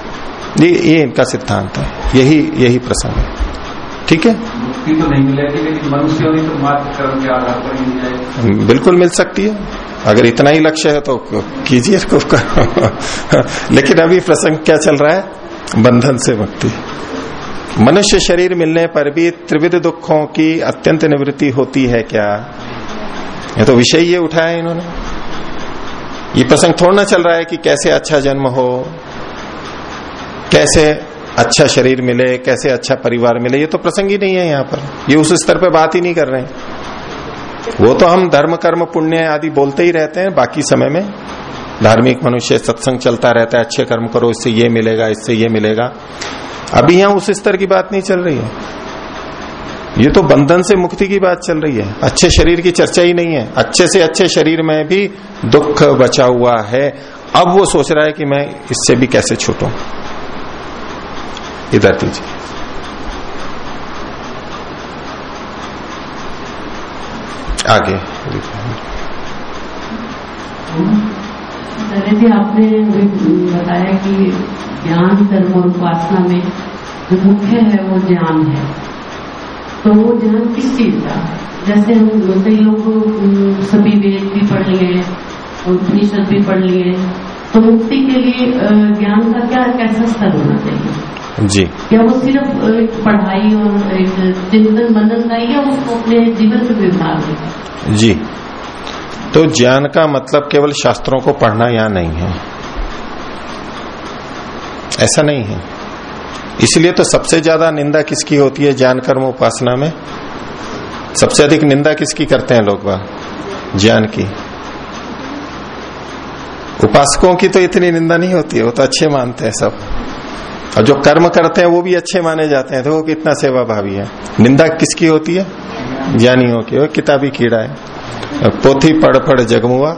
ये ये इनका सिद्धांत है। यही यही प्रसंग है। ठीक है? मुक्ति तो नहीं मिलेगी लेकिन मनुष्य तो कर्म के आधार पर मिल। जाएगी बिल्कुल मिल सकती है। अगर इतना ही लक्ष्य है तो कीजिए लेकिन अभी प्रसंग क्या चल रहा है? बंधन से मुक्ति। मनुष्य शरीर मिलने पर भी त्रिविध दुखों की अत्यंत निवृत्ति होती है क्या? ये तो विषय ये उठाया इन्होंने। ये प्रसंग थोड़ा ना चल रहा है कि कैसे अच्छा जन्म हो, कैसे अच्छा शरीर मिले, कैसे अच्छा परिवार मिले, ये तो प्रसंग ही नहीं है यहाँ पर। ये उस स्तर पे बात ही नहीं कर रहे हैं। वो तो हम धर्म, कर्म, पुण्य आदि बोलते ही रहते हैं, बाकी समय में धार्मिक मनुष्य सत्संग चलता रहता है, अच्छे कर्म करो, इससे ये मिलेगा, इससे ये मिलेगा। अभी यहाँ उस स्तर की बात नहीं चल रही है। ये तो बंधन से मुक्ति की बात चल रही है। अच्छे शरीर की चर्चा ही नहीं है। अच्छे से अच्छे शरीर में भी दुख बचा हुआ है। अब वो सोच रहा है कि मैं इससे भी कैसे छूटू? इधर दीजिए। आगे। जी आपने बताया कि ज्ञान, कर्म और उपासना में जो मुख्य है, वो ज्ञान है। तो वो ज्ञान किस चीज़ का? जैसे हम कई लोग सभी वेद भी पढ़ लिए और उपनिषद भी पढ़ लिए तो मुक्ति के लिए ज्ञान का क्या कैसा स्तर होना चाहिए? जी। क्या वो सिर्फ़ एक पढ़ाई और एक चिंतन मनन का ही या उसको अपने जीवन से व्यवहार जी। तो ज्ञान का मतलब केवल शास्त्रों को पढ़ना यहाँ नहीं है। ऐसा नहीं है। इसलिए तो सबसे ज़्यादा निंदा किसकी होती है ज्ञान कर्म उपासना में? सबसे अधिक निंदा किसकी करते हैं लोग वह ज्ञान की। उपासकों की तो इतनी निंदा नहीं होती है वो तो अच्छे मानते हैं सब। और जो कर्म करते हैं वो भी अच्छे माने जाते हैं तो वो कितना सेवा भावी है? निंदा किसकी होती है? ज्ञानियों की। वो किताबी कीड़ा है। पोथी पढ़ पढ़ जगमुआ,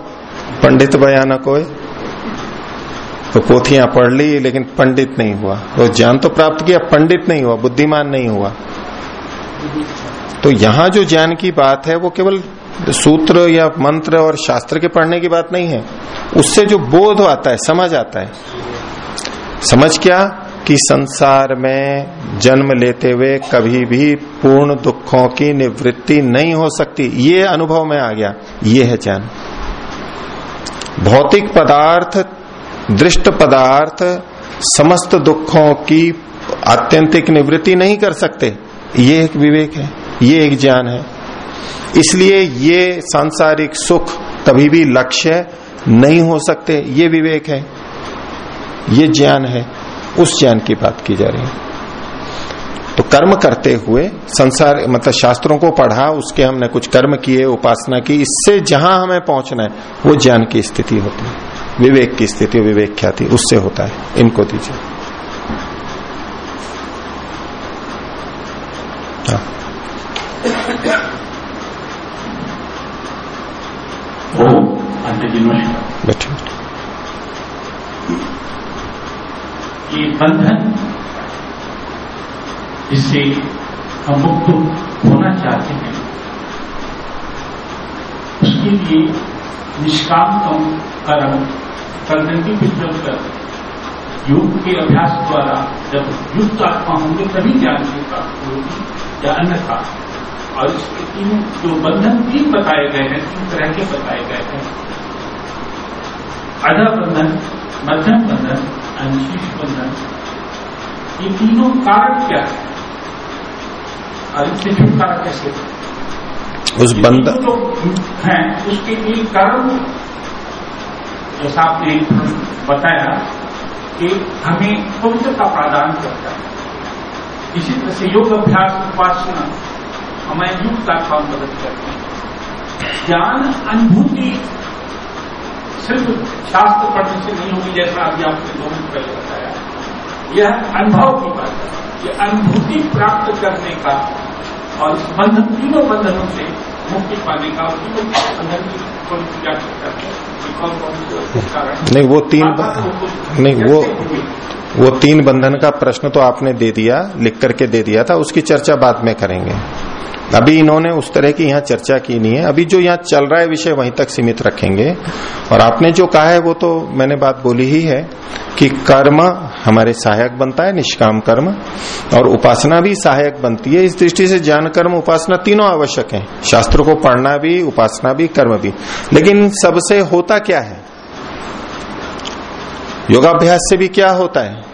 पंडित बयान कोई तो पोथियाँ पढ़ ली, लेकिन पंडित नहीं हुआ। वो ज्ञान तो प्राप्त किया, पंडित नहीं हुआ, बुद्धिमान नहीं हुआ। तो यहाँ जो ज्ञान की बात है, वो केवल सूत्र या मंत्र और शास्त्र के पढ़ने की बात नहीं है। उससे जो बोध आता है, समझ आता है। समझ क्या? कि संसार में जन्म लेते हुए कभी भी पूर्ण दुखों की निवृत्ति नहीं हो सकती। ये अनुभव में आ गया। ये है ज्ञान। भौतिक पदार्थ दृष्ट पदार्थ समस्त दुखों की आत्यंतिक निवृत्ति नहीं कर सकते। ये एक विवेक है, ये एक ज्ञान है। इसलिए ये सांसारिक सुख कभी भी लक्ष्य नहीं हो सकते, ये विवेक है। ये ज्ञान है, उस ज्ञान की बात की जा रही है। तो कर्म करते हुए संसार मतलब शास्त्रों को पढ़ा, उसके हमने कुछ कर्म किए, उपासना की, इससे जहाँ हमें पहुँचना है, वो ज्ञान की स्थिति होती है। विवेक की स्थिति विवेक ख्याति उससे होता है। इनको दीजिए। हाँ। बैठे ये बंधन जिससे हम मुक्त होना चाहते हैं। उसके लिए निष्काम कम कर्म करने की कर योग के अभ्यास द्वारा जब युक्त आत्मा होंगे तभी ज्ञान की प्राप्ति होगी या अन्यथा। और इसके तीन जो बंधन तीन बताए गए हैं तीन तरह के बताए गए हैं। आधा बंधन मध्यम बंधन और बंधन। ये तीनों कारण क्या है? और इससे छुटकारा कैसे? उस बंधन जो है उसके लिए कारण जैसा आपने बताया कि हमें पवित्रता प्रदान करता है इसी तरह से योग अभ्यास उपासना हमें युक्त का मदद करते हैं। ज्ञान अनुभूति सिर्फ़ शास्त्र पढ़ने से नहीं होगी जैसा अभी आपने दो मिनट पहले बताया। यह अनुभव की बात है ये अनुभूति प्राप्त करने का और बंधन, तीनों बंधनों से मुक्ति पाने का नहीं वो तीन नहीं वो वो तीन बंधन का प्रश्न तो आपने दे दिया लिख करके दे दिया था उसकी चर्चा बाद में करेंगे। अभी इन्होंने उस तरह की यहाँ चर्चा की नहीं है। अभी जो यहाँ चल रहा है विषय वहीं तक सीमित रखेंगे। और आपने जो कहा है वो तो मैंने बात बोली ही है कि कर्म हमारे सहायक बनता है, निष्काम कर्म, और उपासना भी सहायक बनती है। इस दृष्टि से ज्ञान, कर्म, उपासना तीनों आवश्यक है। शास्त्र को पढ़ना भी, उपासना भी, कर्म भी। लेकिन सबसे होता क्या है? योगाभ्यास से भी क्या होता है?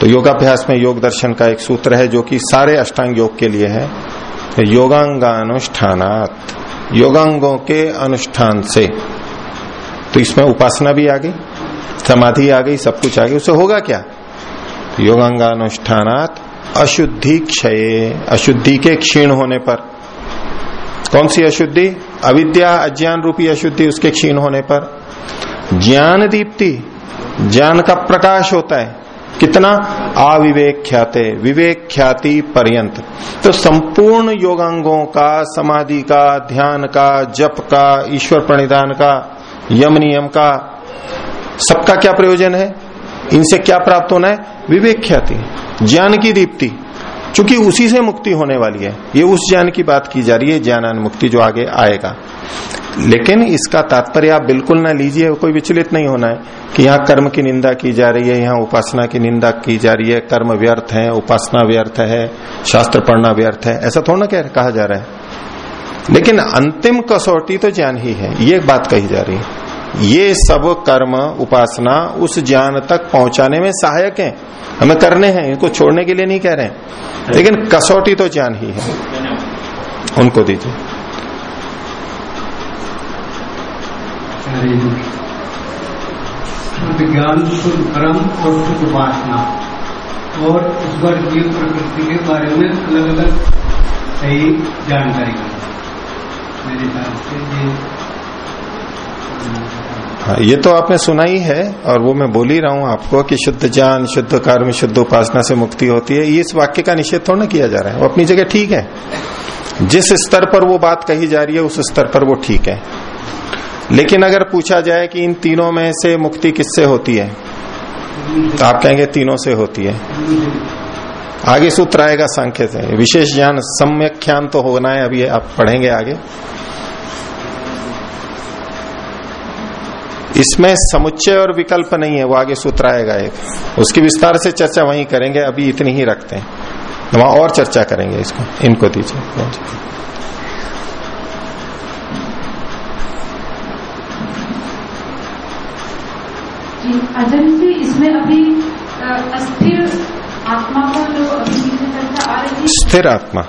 तो योगाभ्यास में योग दर्शन का एक सूत्र है जो कि सारे अष्टांग योग के लिए है। योगांगानुष्ठानात। योगांगों के अनुष्ठान से। तो इसमें उपासना भी आ गई, समाधि आ गई, सब कुछ आ गई। उसे होगा क्या? तो योगांगानुष्ठानात अशुद्धि क्षय। अशुद्धि के क्षीण होने पर। कौन सी अशुद्धि? अविद्या, अज्ञान रूपी अशुद्धि उसके क्षीण होने पर। ज्ञान दीप्ति। ज्ञान का प्रकाश होता है। कितना अविवेक ख्याते विवेक ख्याति पर्यंत। तो संपूर्ण योगांगों का, समाधि का, ध्यान का, जप का, ईश्वर प्रणिधान का, यम नियम का, सबका क्या प्रयोजन है? इनसे क्या प्राप्त होना है? विवेक ख्याति ज्ञान की दीप्ति। क्योंकि उसी से मुक्ति होने वाली है। ये उस ज्ञान की बात की जा रही है ज्ञान मुक्ति जो आगे आएगा। लेकिन इसका तात्पर्य आप बिल्कुल ना लीजिए, कोई विचलित नहीं होना है कि यहाँ कर्म की निंदा की जा रही है, यहाँ उपासना की निंदा की जा रही है। कर्म व्यर्थ है, उपासना व्यर्थ है, शास्त्र पढ़ना व्यर्थ है, ऐसा थोड़ा ना कहा जा रहा है। लेकिन अंतिम कसौटी तो ज्ञान ही है, ये बात कही जा रही है। ये सब कर्म, उपासना उस ज्ञान तक पहुँचाने में सहायक है। हमें करने हैं, इनको छोड़ने के लिए नहीं कह रहे हैं। लेकिन कसौटी तो ज्ञान ही है। उनको दीजिए। ज्ञान शुद्ध और शुद्ध उपासना और इस वर्गीय प्रकृति के बारे में अलग अलग सही जानकारी। मेरे हिसाब से ये हाँ ये तो आपने सुना ही है और वो मैं बोल ही रहा हूँ आपको कि शुद्ध ज्ञान, शुद्ध कर्म, शुद्ध उपासना से मुक्ति होती है। ये इस वाक्य का निषेध थोड़ा ना किया जा रहा है। वो अपनी जगह ठीक है। जिस स्तर पर वो बात कही जा रही है, उस स्तर पर वो ठीक है। लेकिन अगर पूछा जाए कि इन तीनों में से मुक्ति किससे होती है तो आप कहेंगे तीनों से होती है। आगे सूत्र आएगा सांख्य से विशेष ज्ञान, सम्यक ज्ञान तो होना है, अभी आप पढ़ेंगे आगे। इसमें समुच्चय और विकल्प नहीं है वो आगे सूत्र आएगा एक। उसकी विस्तार से चर्चा वहीं करेंगे अभी इतनी ही रखते हैं। तो वहाँ और चर्चा करेंगे इसको इनको दीजिए। जी इसमें अभी अस्थिर आत्मा का जो स्थिर आत्मा।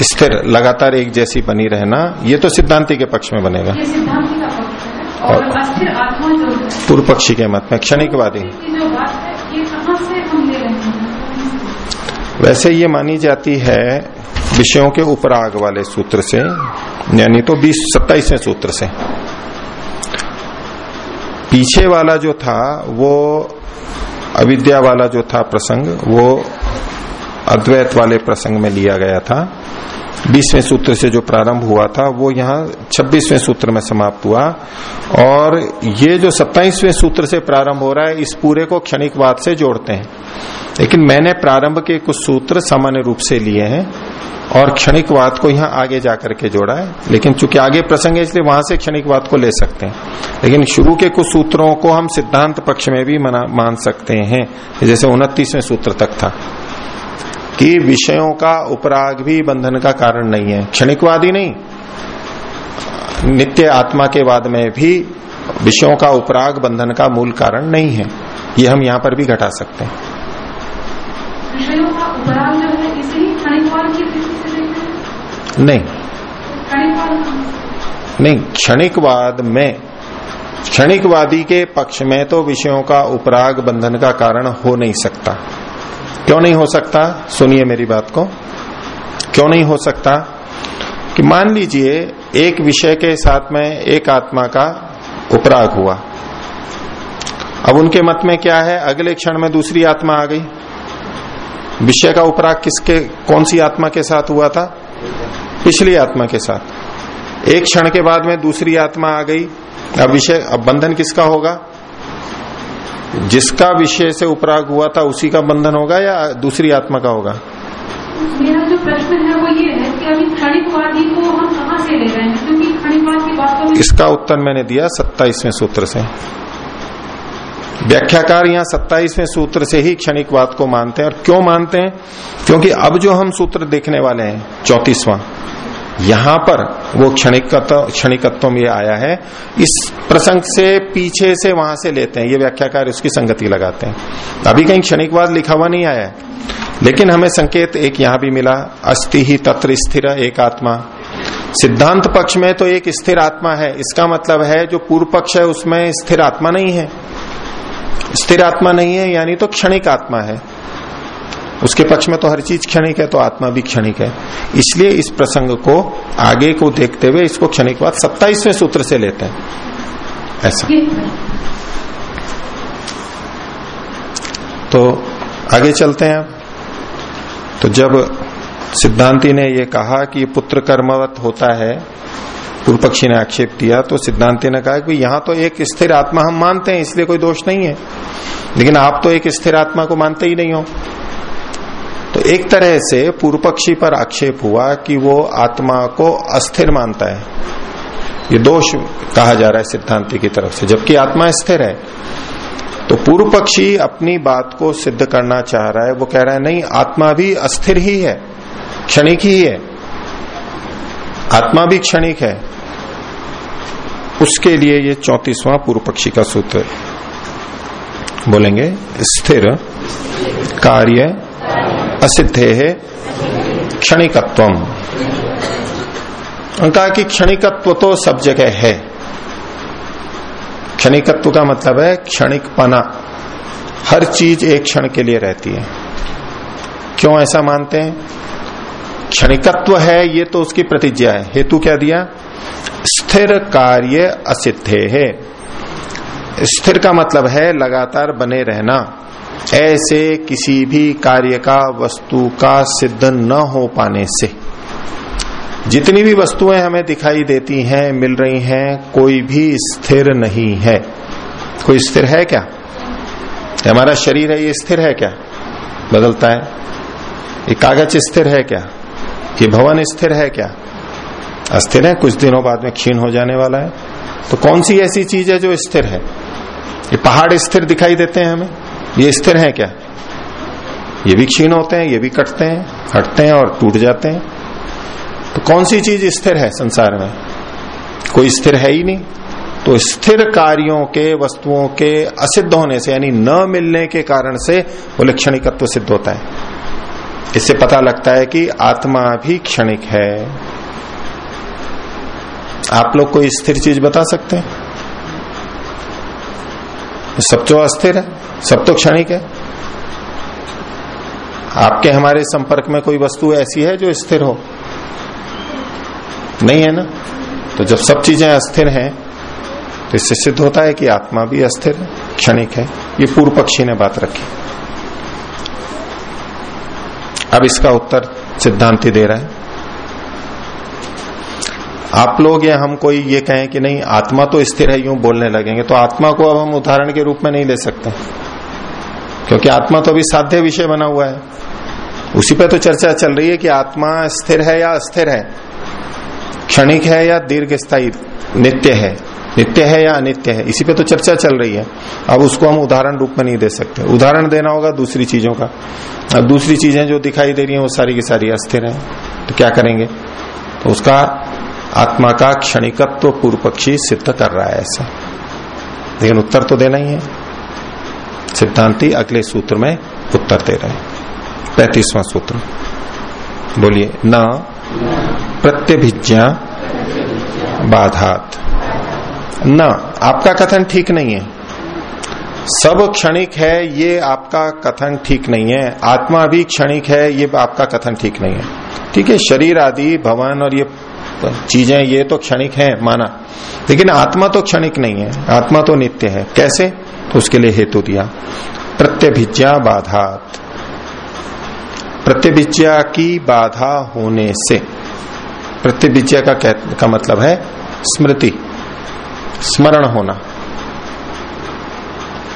स्थिर लगातार एक जैसी बनी रहना ये तो सिद्धांति के पक्ष में बनेगा। और पूर्व पक्षी के मत में क्षणिकवादी। वैसे ये मानी जाती है विषयों के उपराग वाले सूत्र से यानी तो बीस सत्ताईसवें सूत्र से। पीछे वाला जो था वो अविद्या वाला जो था प्रसंग वो अद्वैत वाले प्रसंग में लिया गया था। बीसवें सूत्र से जो प्रारंभ हुआ था, वो यहाँ छब्बीसवें सूत्र में समाप्त हुआ। और ये जो सत्ताईसवें सूत्र से प्रारंभ हो रहा है, इस पूरे को क्षणिकवाद से जोड़ते हैं। लेकिन मैंने प्रारंभ के कुछ सूत्र सामान्य रूप से लिए हैं और क्षणिकवाद को यहाँ आगे जाकर के जोड़ा है। लेकिन चूँकि आगे प्रसंग है, इसलिए वहाँ से क्षणिकवाद को ले सकते हैं। लेकिन शुरू के कुछ सूत्रों को हम सिद्धांत पक्ष में भी मान सकते हैं, जैसे उनतीसवें सूत्र तक था। कि विषयों का उपराग भी बंधन का कारण नहीं है। क्षणिकवादी नहीं। नित्य आत्मा के वाद में भी विषयों का उपराग बंधन का मूल कारण नहीं है। ये हम यहाँ पर भी घटा सकते हैं। विषयों का उपराग जो है इसे ही क्षणिकवाद की दृष्टि से नहीं। क्षणिकवाद नहीं क्षणिकवाद में। क्षणिकवादी के पक्ष में तो विषयों का उपराग बंधन का कारण हो नहीं सकता। क्यों नहीं हो सकता? सुनिए मेरी बात को। क्यों नहीं हो सकता? कि मान लीजिए, एक विषय के साथ में एक आत्मा का उपराग हुआ। अब उनके मत में क्या है? अगले क्षण में दूसरी आत्मा आ गई। विषय का उपराग किसके, कौन सी आत्मा के साथ हुआ था? पिछली आत्मा के साथ। एक क्षण के बाद में दूसरी आत्मा आ गई। अब विषय, अब बंधन किसका होगा? जिसका विषय से उपराग हुआ था उसी का बंधन होगा या दूसरी आत्मा का होगा? मेरा जो प्रश्न है वो ये है कि अभी को हम कहाँ से ले रहे हैं? क्योंकि की बात तो इसका उत्तर मैंने दिया? सत्ताईसवें सूत्र से। व्याख्याकार यहाँ सत्ताईसवें सूत्र से ही क्षणिकवाद को मानते हैं। और क्यों मानते हैं? क्योंकि अब जो हम सूत्र देखने वाले हैं चौतीसवां यहाँ पर वो क्षणिकत्व क्षणिकत्व में आया है। इस प्रसंग से पीछे से वहाँ से लेते हैं। ये व्याख्याकार उसकी संगति लगाते हैं। अभी कहीं क्षणिकवाद लिखा हुआ नहीं आया है। लेकिन हमें संकेत एक यहाँ भी मिला अस्थि ही तत्र स्थिर एक आत्मा। सिद्धांत पक्ष में तो एक स्थिर आत्मा है। इसका मतलब है जो पूर्व पक्ष है, उसमें स्थिर आत्मा नहीं है। स्थिर आत्मा नहीं है, यानी तो क्षणिक आत्मा है। उसके पक्ष में तो हर चीज़ क्षणिक है तो आत्मा भी क्षणिक है। इसलिए इस प्रसंग को आगे को देखते हुए इसको क्षणिकवाद सत्ताईसवें सूत्र से लेते हैं। ऐसा। तो आगे चलते हैं। तो जब सिद्धांति ने ये कहा कि पुत्र कर्मवत होता है पूर्व पक्षी ने आक्षेप दिया तो सिद्धांति ने कहा कि यहाँ तो एक स्थिर आत्मा हम मानते हैं, इसलिए कोई दोष नहीं है। लेकिन आप तो एक स्थिर आत्मा को मानते ही नहीं हो। एक तरह से पूर्व पक्षी पर आक्षेप हुआ कि वो आत्मा को अस्थिर मानता है। ये दोष कहा जा रहा है सिद्धांति की तरफ़ से। जबकि आत्मा स्थिर है तो पूर्व पक्षी अपनी बात को सिद्ध करना चाह रहा है। वो कह रहा है, नहीं, आत्मा भी अस्थिर ही है, क्षणिक ही है। आत्मा भी क्षणिक है। उसके लिए ये चौतीसवां पूर्व पक्षी का सूत्र बोलेंगे, स्थिर कार्य असिद्धे है क्षणिकत्व कहा कि क्षणिकत्व तो सब जगह है। क्षणिकत्व का मतलब है क्षणिकपना। हर चीज़ एक क्षण के लिए रहती है। क्यों ऐसा मानते हैं? क्षणिकत्व है, ये तो उसकी प्रतिज्ञा है। हेतु क्या दिया? स्थिर कार्य असिद्धे है। स्थिर का मतलब है लगातार बने रहना। ऐसे किसी भी कार्य का, वस्तु का सिद्ध न हो पाने से। जितनी भी वस्तुएँ हमें दिखाई देती हैं, मिल रही हैं, कोई भी स्थिर नहीं है। कोई स्थिर है क्या? हमारा शरीर है, ये स्थिर है क्या? बदलता है। ये कागज़ स्थिर है क्या? ये भवन स्थिर है क्या? अस्थिर है, कुछ दिनों बाद में क्षीण हो जाने वाला है। तो कौन सी ऐसी चीज़ है जो स्थिर है? ये पहाड़ स्थिर दिखाई देते हैं हमें। ये स्थिर है क्या? ये भी क्षीण होते हैं, ये भी कटते हैं, हटते हैं और टूट जाते हैं। तो कौन सी चीज़ स्थिर है संसार में? कोई स्थिर है ही नहीं। तो स्थिर कार्यों के, वस्तुओं के असिद्ध होने से, यानी न मिलने के कारण से बोले क्षणिकत्व सिद्ध होता है। इससे पता लगता है कि आत्मा भी क्षणिक है। आप लोग कोई स्थिर चीज़ बता सकते हैं? सब तो अस्थिर है। सब तो क्षणिक है। आपके हमारे संपर्क में कोई वस्तु ऐसी है जो स्थिर हो? नहीं है ना? तो जब सब चीज़ें अस्थिर हैं तो इससे सिद्ध होता है कि आत्मा भी अस्थिर है, क्षणिक है। ये पूर्व पक्षी ने बात रखी। अब इसका उत्तर सिद्धांति दे रहा है। आप लोग या हम कोई ये कहें कि नहीं, आत्मा तो स्थिर है, यूँ बोलने लगेंगे। तो आत्मा को अब हम उदाहरण के रूप में नहीं ले सकते। क्योंकि आत्मा तो अभी साध्य विषय बना हुआ है। उसी पे तो चर्चा चल रही है कि आत्मा स्थिर है या अस्थिर है। क्षणिक है या दीर्घ स्थायी नित्य है। नित्य है या अनित्य है, इसी पे तो चर्चा चल रही है। अब उसको हम उदाहरण रूप में नहीं दे सकते। उदाहरण देना होगा दूसरी चीज़ों का। अब दूसरी चीज़ें जो दिखाई दे रही हैं, वो सारी की सारी अस्थिर है। तो क्या करेंगे? तो उसका आत्मा का क्षणिकत्व तो पूर्व पक्षी सिद्ध कर रहा है ऐसा। लेकिन उत्तर तो देना ही है। सिद्धांति अगले सूत्र में उत्तर दे रहे पैतीसवां सूत्र। बोलिए, न प्रत्यभिज्ञा बाधात। न, आपका कथन ठीक नहीं है। सब क्षणिक है, ये आपका कथन ठीक नहीं है। आत्मा भी क्षणिक है, ये आपका कथन ठीक नहीं है। ठीक है, शरीर आदि, भवन और ये चीज़ें, ये तो क्षणिक है, माना। लेकिन आत्मा तो क्षणिक नहीं है, आत्मा तो नित्य है। कैसे? तो उसके लिए हेतु दिया। प्रत्यभिज्ञा बाधात। प्रत्यभिज्ञा की बाधा होने से। प्रत्यभिज्ञा का, का मतलब है? स्मृति। स्मरण होना।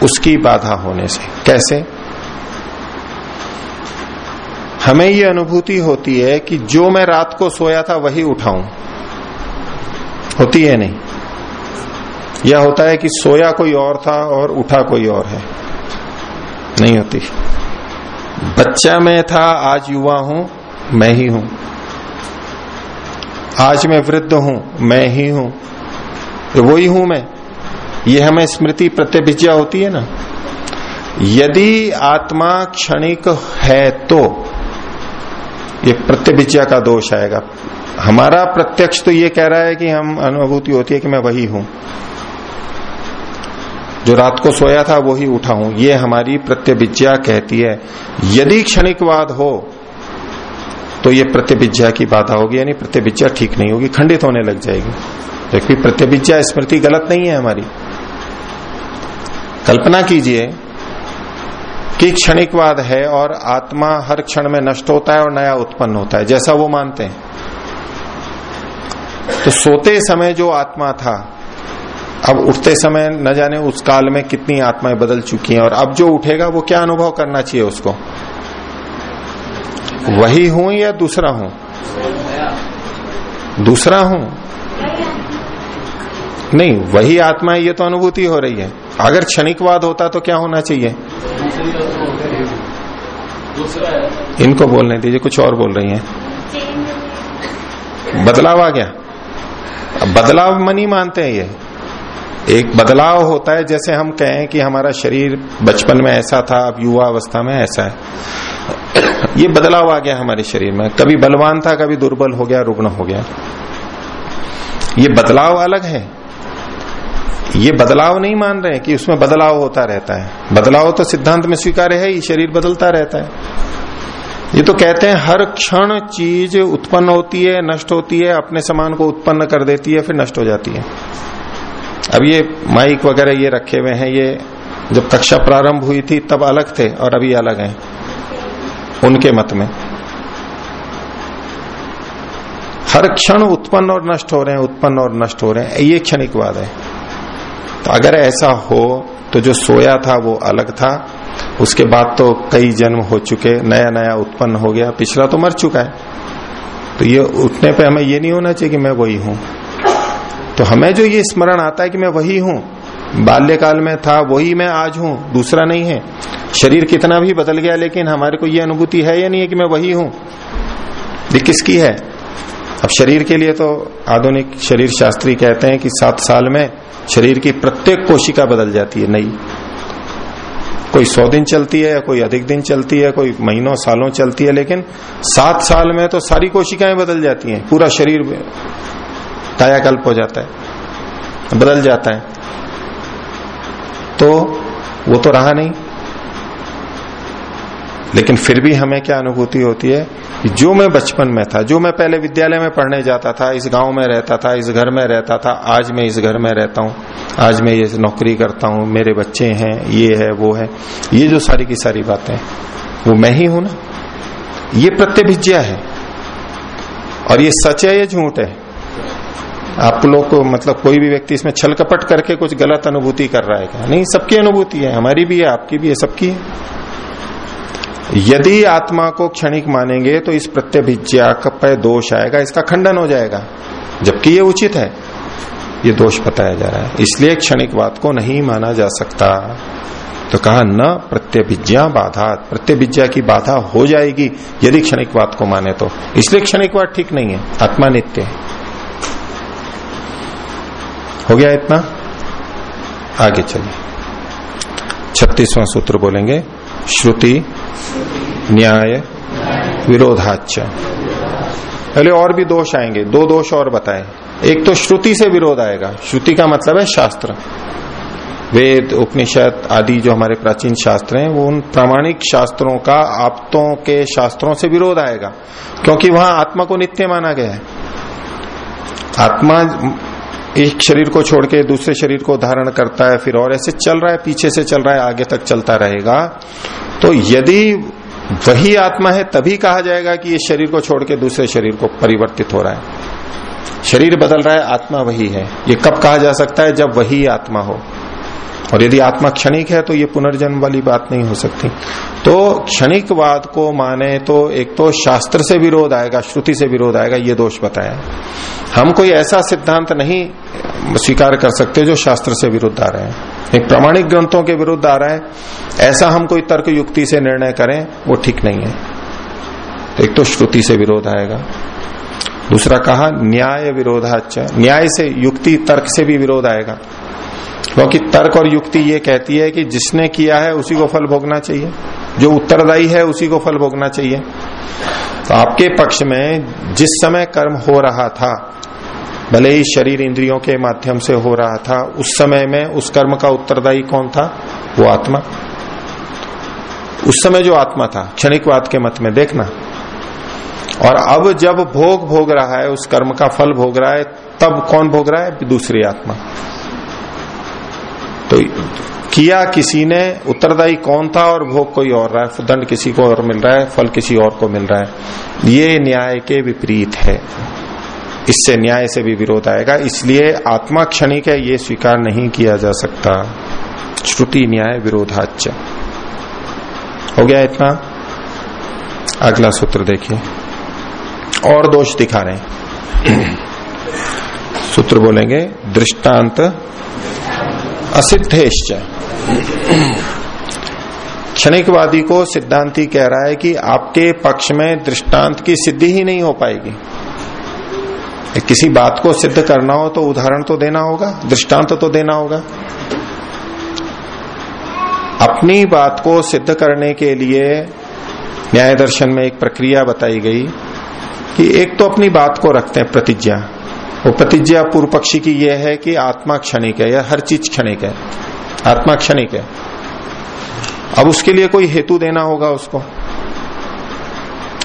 उसकी बाधा होने से। कैसे? हमें ये अनुभूति होती है कि जो मैं रात को सोया था वही उठाऊं। होती है नहीं। यह होता है कि सोया कोई और था और उठा कोई और है। नहीं होती। बच्चा मैं था, आज युवा हूँ, मैं ही हूँ। आज मैं वृद्ध हूँ, मैं ही हूँ। तो वही हूँ मैं। ये हमें स्मृति प्रत्यभिज्ञा होती है ना। यदि आत्मा क्षणिक है तो ये प्रत्यभिज्ञा का दोष आएगा। हमारा प्रत्यक्ष तो ये कह रहा है कि हम अनुभूति होती है कि मैं वही हूँ। जो रात को सोया था वो ही उठा हूँ। ये हमारी प्रत्यभिज्ञा कहती है। यदि क्षणिकवाद हो तो ये प्रत्यभिज्ञा की बाधा होगी, यानी प्रत्यभिज्ञा ठीक नहीं होगी, खंडित होने लग जाएगी। जबकि प्रत्यभिज्ञा, स्मृति गलत नहीं है हमारी। कल्पना कीजिए कि क्षणिकवाद है और आत्मा हर क्षण में नष्ट होता है और नया उत्पन्न होता है, जैसा वो मानते हैं। तो सोते समय जो आत्मा था अब उठते समय न जाने उस काल में कितनी आत्माएँ बदल चुकी हैं और अब जो उठेगा वो क्या अनुभव करना चाहिए उसको? वही हूँ या दूसरा हूँ? दूसरा हूँ? नहीं, वही आत्मा है ये तो अनुभूति हो रही है। अगर क्षणिकवाद होता तो क्या होना चाहिए? इनको बोलने दीजिए, कुछ और बोल रही हैं। बदलाव आ गया। बदलाव मनी मानते हैं ये। एक बदलाव होता है, जैसे हम कहें कि हमारा शरीर बचपन में ऐसा था, अब युवा अवस्था में ऐसा है। ये बदलाव आ गया हमारे शरीर में। कभी बलवान था, कभी दुर्बल हो गया, रुग्ण हो गया। ये बदलाव अलग है। ये बदलाव नहीं मान रहे कि उसमें बदलाव होता रहता है। बदलाव तो सिद्धांत में स्वीकार है ही शरीर बदलता रहता है। ये तो कहते हैं, हर क्षण चीज़ उत्पन्न होती है, नष्ट होती है, अपने समान को उत्पन्न कर देती है, फिर नष्ट हो जाती है। अब ये माइक वगैरह ये रखे हुए हैं, ये जब कक्षा प्रारंभ हुई थी, तब अलग थे और अभी अलग हैं, उनके मत में। हर क्षण उत्पन्न और नष्ट हो रहे हैं, उत्पन्न और नष्ट हो रहे हैं, ये क्षणिकवाद है। तो अगर ऐसा हो तो जो सोया था वो अलग था, उसके बाद तो कई जन्म हो चुके नया नया उत्पन्न हो गया, पिछला तो मर चुका है। तो ये उठने पे हमें ये नहीं होना चाहिए कि मैं वही हूँ। तो हमें जो ये स्मरण आता है कि मैं वही हूँ, बाल्यकाल में था, वही मैं आज हूँ, दूसरा नहीं है। शरीर कितना भी बदल गया, लेकिन हमारे को ये अनुभूति है या नहीं है कि मैं वही हूँ? ये किसकी है? अब शरीर के लिए तो आधुनिक शरीर शास्त्री कहते हैं कि सात साल में शरीर की प्रत्येक कोशिका बदल जाती है, नई। कोई सौ दिन चलती है, कोई अधिक दिन चलती है, कोई महीनों, सालों चलती है, लेकिन सात साल में तो सारी कोशिकाएँ बदल जाती हैं, पूरा शरीर कायाकल्प हो जाता है, बदल जाता है। तो वो तो रहा नहीं। लेकिन फिर भी हमें क्या अनुभूति होती है कि जो मैं बचपन में था, जो मैं पहले विद्यालय में पढ़ने जाता था, इस गाँव में रहता था, इस घर में रहता था, आज मैं इस घर में रहता हूँ, आज मैं ये नौकरी करता हूँ, मेरे बच्चे हैं, ये है, वो है, ये जो सारी की सारी बातें, वो मैं ही हूँ ना। ये प्रत्यभिज्ञा है। और ये सच है, ये झूठ है। आप लोग को मतलब कोई भी व्यक्ति इसमें छल कपट करके कुछ गलत अनुभूति कर रहा है क्या? नहीं, सबकी अनुभूति है, हमारी भी है, आपकी भी है, सबकी है। यदि आत्मा को क्षणिक मानेंगे तो इस प्रत्यभिज्ञा पे दोष आएगा, इसका खंडन हो जाएगा, जबकि ये उचित है। ये दोष बताया जा रहा है। इसलिए क्षणिकवाद को नहीं माना जा सकता। तो कहा, न प्रत्यभिज्ञा बाधा, प्रत्यभिज्ञा की बाधा हो जाएगी यदि क्षणिकवाद को माने तो। इसलिए क्षणिकवाद ठीक नहीं है, आत्मा नित्य है। हो गया इतना। आगे चलिए। छत्तीसवां सूत्र बोलेंगे, श्रुति न्याय विरोधाच पहले और भी दोष आएँगे, दो दोष और बताए। एक तो श्रुति से विरोध आएगा। श्रुति का मतलब है शास्त्र। वेद, उपनिषद आदि जो हमारे प्राचीन शास्त्र हैं, वो उन प्रामाणिक शास्त्रों का, आप्तों के शास्त्रों से विरोध आएगा। क्योंकि वहाँ आत्मा को नित्य माना गया है। आत्मा एक शरीर को छोड़ के दूसरे शरीर को धारण करता है, फिर और ऐसे चल रहा है, पीछे से चल रहा है, आगे तक चलता रहेगा। तो यदि वही आत्मा है, तभी कहा जाएगा कि ये शरीर को छोड़ के दूसरे शरीर को परिवर्तित हो रहा है। शरीर बदल रहा है, आत्मा वही है। ये कब कहा जा सकता है? जब वही आत्मा हो। और यदि आत्मा क्षणिक है तो ये पुनर्जन्म वाली बात नहीं हो सकती। तो क्षणिकवाद को माने तो एक तो शास्त्र से विरोध आएगा, श्रुति से विरोध आएगा, ये दोष बताया। हम कोई ऐसा सिद्धांत नहीं स्वीकार कर सकते जो शास्त्र से विरुद्ध आ रहे हैं। एक प्रामाणिक ग्रंथों के विरुद्ध आ रहा है, ऐसा हम कोई तर्क युक्ति से निर्णय करें, वो ठीक नहीं है। एक तो श्रुति से विरोध आएगा। दूसरा कहा, न्याय विरोधाच न्याय से युक्ति, तर्क से भी विरोध आएगा। क्योंकि तर्क और युक्ति ये कहती है कि जिसने किया है उसी को फल भोगना चाहिए। जो उत्तरदायी है उसी को फल भोगना चाहिए। तो आपके पक्ष में जिस समय कर्म हो रहा था, भले ही शरीर इंद्रियों के माध्यम से हो रहा था, उस समय में उस कर्म का उत्तरदायी कौन था? वो आत्मा। उस समय जो आत्मा था, क्षणिकवाद के मत में देखना। और अब जब भोग भोग रहा है, उस कर्म का फल भोग रहा है, तब कौन भोग रहा है? दूसरी आत्मा। तो किया किसी ने, उत्तरदायी कौन था और भोग कोई और रहा है? दंड किसी को और मिल रहा है, फल किसी और को मिल रहा है। ये न्याय के विपरीत है। इससे न्याय से भी विरोध आएगा। इसलिए आत्मा क्षणिक है, ये स्वीकार नहीं किया जा सकता। श्रुति न्याय विरोधाच हो गया इतना? अगला सूत्र देखिए। और दोष दिखा रहे सूत्र बोलेंगे, दृष्टांत। असिद्धेश्च। क्षणिकवादी को सिद्धांति कह रहा है कि आपके पक्ष में दृष्टांत की सिद्धि ही नहीं हो पाएगी। किसी बात को सिद्ध करना हो तो उदाहरण तो देना होगा, दृष्टांत तो देना होगा। अपनी बात को सिद्ध करने के लिए न्याय दर्शन में एक प्रक्रिया बताई गई कि एक तो अपनी बात को रखते हैं प्रतिज्ञा। वो प्रतिज्ञा पूर्व पक्षी की यह है कि आत्मा क्षणिक है, या हर चीज़ क्षणिक है। आत्मा क्षणिक है। अब उसके लिए कोई हेतु देना होगा उसको।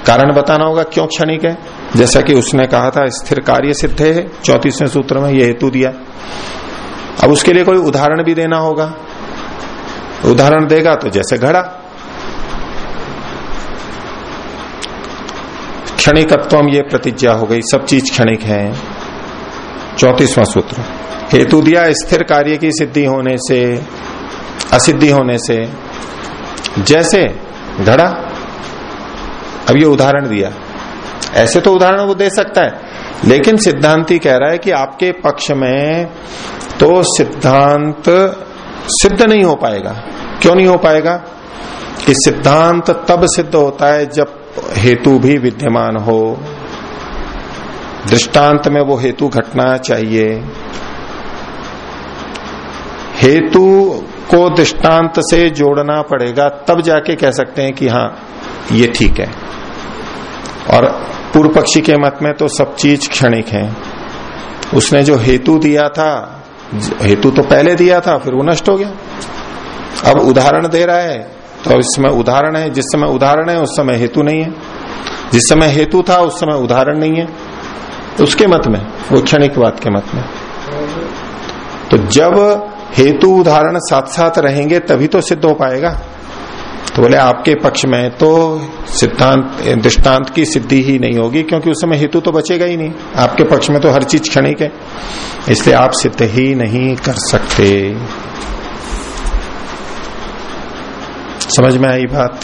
कारण बताना होगा क्यों क्षणिक है। जैसा कि उसने कहा था, स्थिर कार्य सिद्ध है, चौतीसवें सूत्र में यह हेतु दिया। अब उसके लिए कोई उदाहरण भी देना होगा। उदाहरण देगा तो जैसे घड़ा। क्षणिकत्व ये प्रतिज्ञा हो गई, सब चीज़ क्षणिक है। चौतीसवां सूत्र हेतु दिया स्थिर कार्य की सिद्धि होने से, असिद्धि होने से, जैसे घड़ा अब ये उदाहरण दिया। ऐसे तो उदाहरण वो दे सकता है, लेकिन सिद्धांति कह रहा है कि आपके पक्ष में तो सिद्धांत सिद्ध नहीं हो पाएगा। क्यों नहीं हो पाएगा? कि सिद्धांत तब सिद्ध होता है जब हेतु भी विद्यमान हो। दृष्टांत में वो हेतु घटना चाहिए। हेतु को दृष्टांत से जोड़ना पड़ेगा, तब जाके कह सकते हैं कि हाँ ये ठीक है। और पूर्व पक्षी के मत में तो सब चीज़ क्षणिक है। उसने जो हेतु दिया था, हेतु तो पहले दिया था, फिर वो नष्ट हो गया। अब उदाहरण दे रहा है तो इस समय उदाहरण है, जिस समय उदाहरण है, उस समय हेतु नहीं है। जिस समय हेतु था, उस समय उदाहरण नहीं है। उसके मत में, वो क्षणिकवाद के मत में। तो जब हेतु उदाहरण साथ साथ रहेंगे, तभी तो सिद्ध हो पाएगा। तो बोले, आपके पक्ष में तो सिद्धांत, दृष्टांत की सिद्धि ही नहीं होगी, क्योंकि उस समय हेतु तो बचेगा ही नहीं। आपके पक्ष में तो हर चीज़ क्षणिक है। इसलिए आप सिद्ध ही नहीं कर सकते। समझ में आई बात?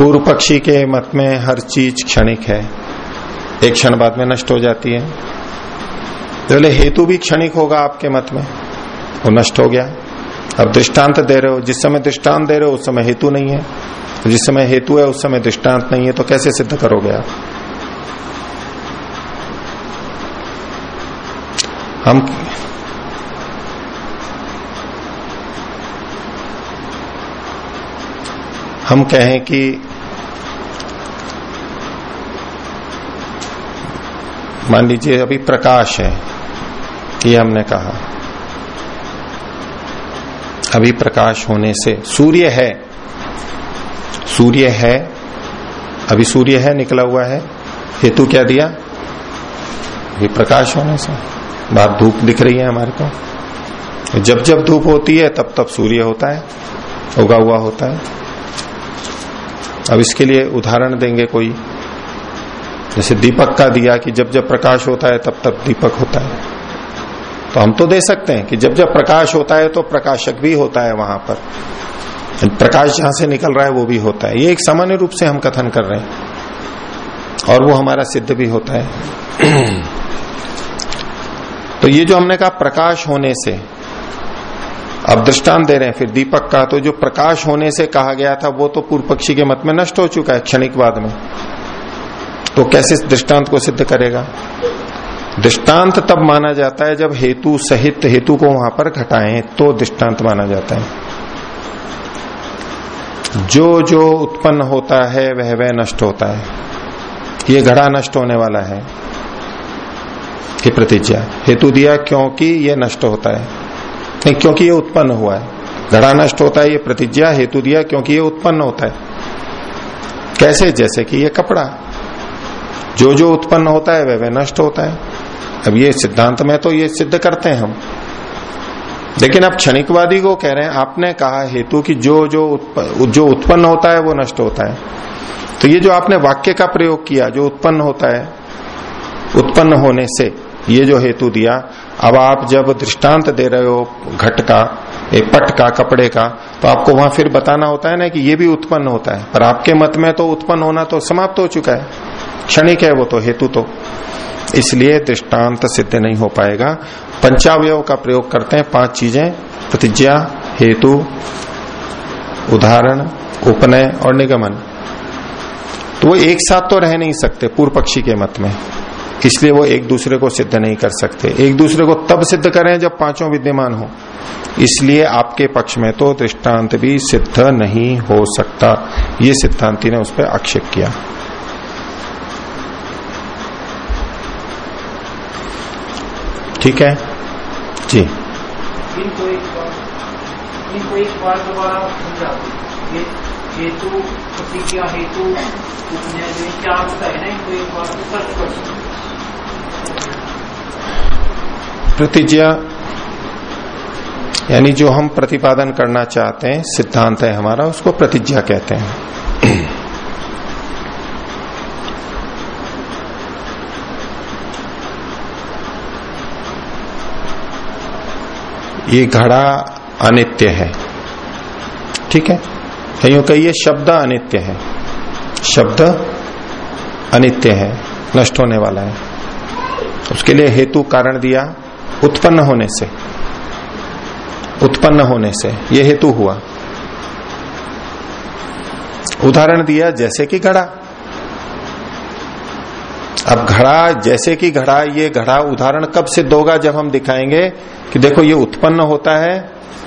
पूर्व पक्षी के मत में हर चीज़ क्षणिक है। एक क्षण बाद में नष्ट हो जाती है। बोले, हेतु भी क्षणिक होगा आपके मत में। वो नष्ट हो गया। अब दृष्टांत दे रहे हो। जिस समय दृष्टांत दे रहे हो, उस समय हेतु नहीं है। जिस समय हेतु है, उस समय दृष्टांत नहीं है। तो कैसे सिद्ध करोगे आप? हम हम कहें कि मान लीजिए अभी प्रकाश है, ये हमने कहा। अभी प्रकाश होने से सूर्य है। सूर्य है, अभी सूर्य है, निकला हुआ है। हेतु क्या दिया? अभी प्रकाश होने से। बात धूप दिख रही है हमारे को। जब जब धूप होती है, तब तब सूर्य होता है, उगा हुआ होता है। अब इसके लिए उदाहरण देंगे कोई। जैसे दीपक का दिया कि जब जब प्रकाश होता है तब तब दीपक होता है। तो हम तो दे सकते हैं कि जब जब प्रकाश होता है तो प्रकाशक भी होता है वहाँ पर। प्रकाश जहाँ से निकल रहा है वो भी होता है। ये एक सामान्य रूप से हम कथन कर रहे हैं। और वो हमारा सिद्ध भी होता है। तो ये जो हमने कहा प्रकाश होने से, अब दृष्टांत दे रहे हैं फिर दीपक का। तो जो प्रकाश होने से कहा गया था, वो तो पूर्व पक्षी के मत में नष्ट हो चुका है क्षणिक क्षणिकवाद में। तो कैसे दृष्टांत को सिद्ध करेगा? दृष्टांत तब माना जाता है जब हेतु सहित हेतु को वहाँ पर घटाएँ तो दृष्टांत माना जाता है। जो जो उत्पन्न होता है, वह वह नष्ट होता है। ये घड़ा नष्ट होने वाला है, ये प्रतिज्ञा। हेतु दिया क्योंकि ये नष्ट होता है। नहीं, क्योंकि ये उत्पन्न हुआ है। घड़ा नष्ट होता है, ये प्रतिज्ञा। हेतु दिया क्योंकि ये उत्पन्न होता है। कैसे? जैसे कि ये कपड़ा। जो जो उत्पन्न होता है वह वह नष्ट होता है। अब ये सिद्धांत में तो ये सिद्ध करते हैं हम। लेकिन अब क्षणिकवादी को कह रहे हैं आपने कहा हेतु कि जो जो उत्पन्न, जो उत्पन्न होता है वो नष्ट होता है। तो ये जो आपने वाक्य का प्रयोग किया जो उत्पन्न होता है उत्पन्न होने से ये जो हेतु दिया अब आप जब दृष्टांत दे रहे हो घट का एक पट का कपड़े का तो आपको वहाँ फिर बताना होता है ना कि ये भी उत्पन्न होता है। पर आपके मत में तो उत्पन्न होना तो समाप्त हो चुका है। क्षणिक है वो तो हेतु तो। इसलिए दृष्टांत सिद्ध नहीं हो पाएगा। पंचावय का प्रयोग करते हैं पाँच चीज़ें। प्रतिज्ञा, हेतु, उदाहरण, उपनय और निगमन। तो वो एक साथ तो रह नहीं सकते पूर्व पक्षी के मत में। इसलिए वो एक दूसरे को सिद्ध नहीं कर सकते। एक दूसरे को तब सिद्ध करें जब पाँचों विद्यमान हो। इसलिए आपके पक्ष में तो दृष्टांत भी सिद्ध नहीं हो सकता। ये सिद्धांति ने उस पर आक्षेप किया। ठीक है? जी। इनको एक बार इनको एक बार दोबारा समझा हेतु प्रतिज्ञा हेतु क्या होता है ना इनको एक बार तो कर प्रतिज्ञा यानी जो हम प्रतिपादन करना चाहते हैं सिद्धांत है हमारा उसको प्रतिज्ञा कहते हैं। ये घड़ा अनित्य है। ठीक है? कहीं कहिए, शब्द अनित्य है। शब्द अनित्य है, नष्ट होने वाला है। उसके लिए हेतु कारण दिया, उत्पन्न होने से। उत्पन्न होने से यह हेतु हुआ। उदाहरण दिया, जैसे कि घड़ा। अब घड़ा, जैसे कि घड़ा, ये घड़ा उदाहरण कब सिद्ध होगा जब हम दिखाएँगे? कि देखो ये उत्पन्न होता है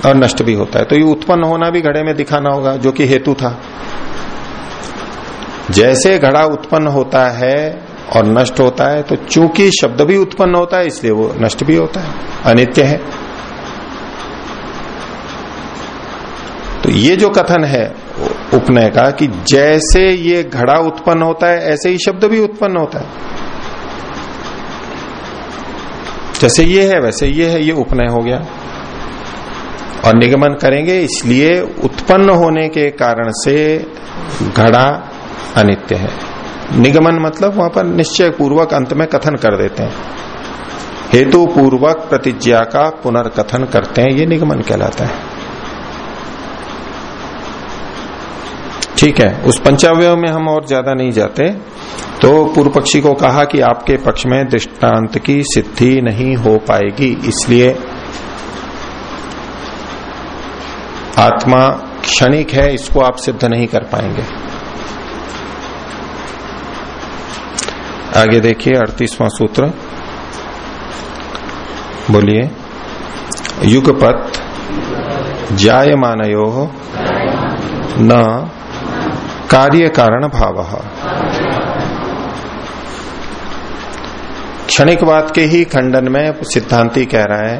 और नष्ट भी होता है। तो ये उत्पन्न होना भी घड़े में दिखाना होगा, जो कि हेतु था। जैसे घड़ा उत्पन्न होता है और नष्ट होता है तो चूँकि शब्द भी उत्पन्न होता है, इसलिए वो नष्ट भी होता है, अनित्य है। तो ये जो कथन है उपनय का कि जैसे ये घड़ा उत्पन्न होता है, ऐसे ही शब्द भी उत्पन्न होता है। जैसे ये है, वैसे ये है, ये उपनय हो गया। और निगमन करेंगे, इसलिए उत्पन्न होने के कारण से घड़ा अनित्य है। निगमन मतलब वहाँ पर निश्चय पूर्वक अंत में कथन कर देते हैं। हेतु पूर्वक प्रतिज्ञा का पुनर्कथन करते हैं, ये निगमन कहलाता है। ठीक है, उस पंचावय में हम और ज़्यादा नहीं जाते। तो पूर्व पक्षी को कहा कि आपके पक्ष में दृष्टांत की सिद्धि नहीं हो पाएगी, इसलिए आत्मा क्षणिक है, इसको आप सिद्ध नहीं कर पाएँगे। आगे देखिए, अड़तीसवां सूत्र। बोलिए, युगपत जायमानयो न कार्य कारण भाव क्षणिकवाद के ही खंडन में सिद्धांति कह रहा है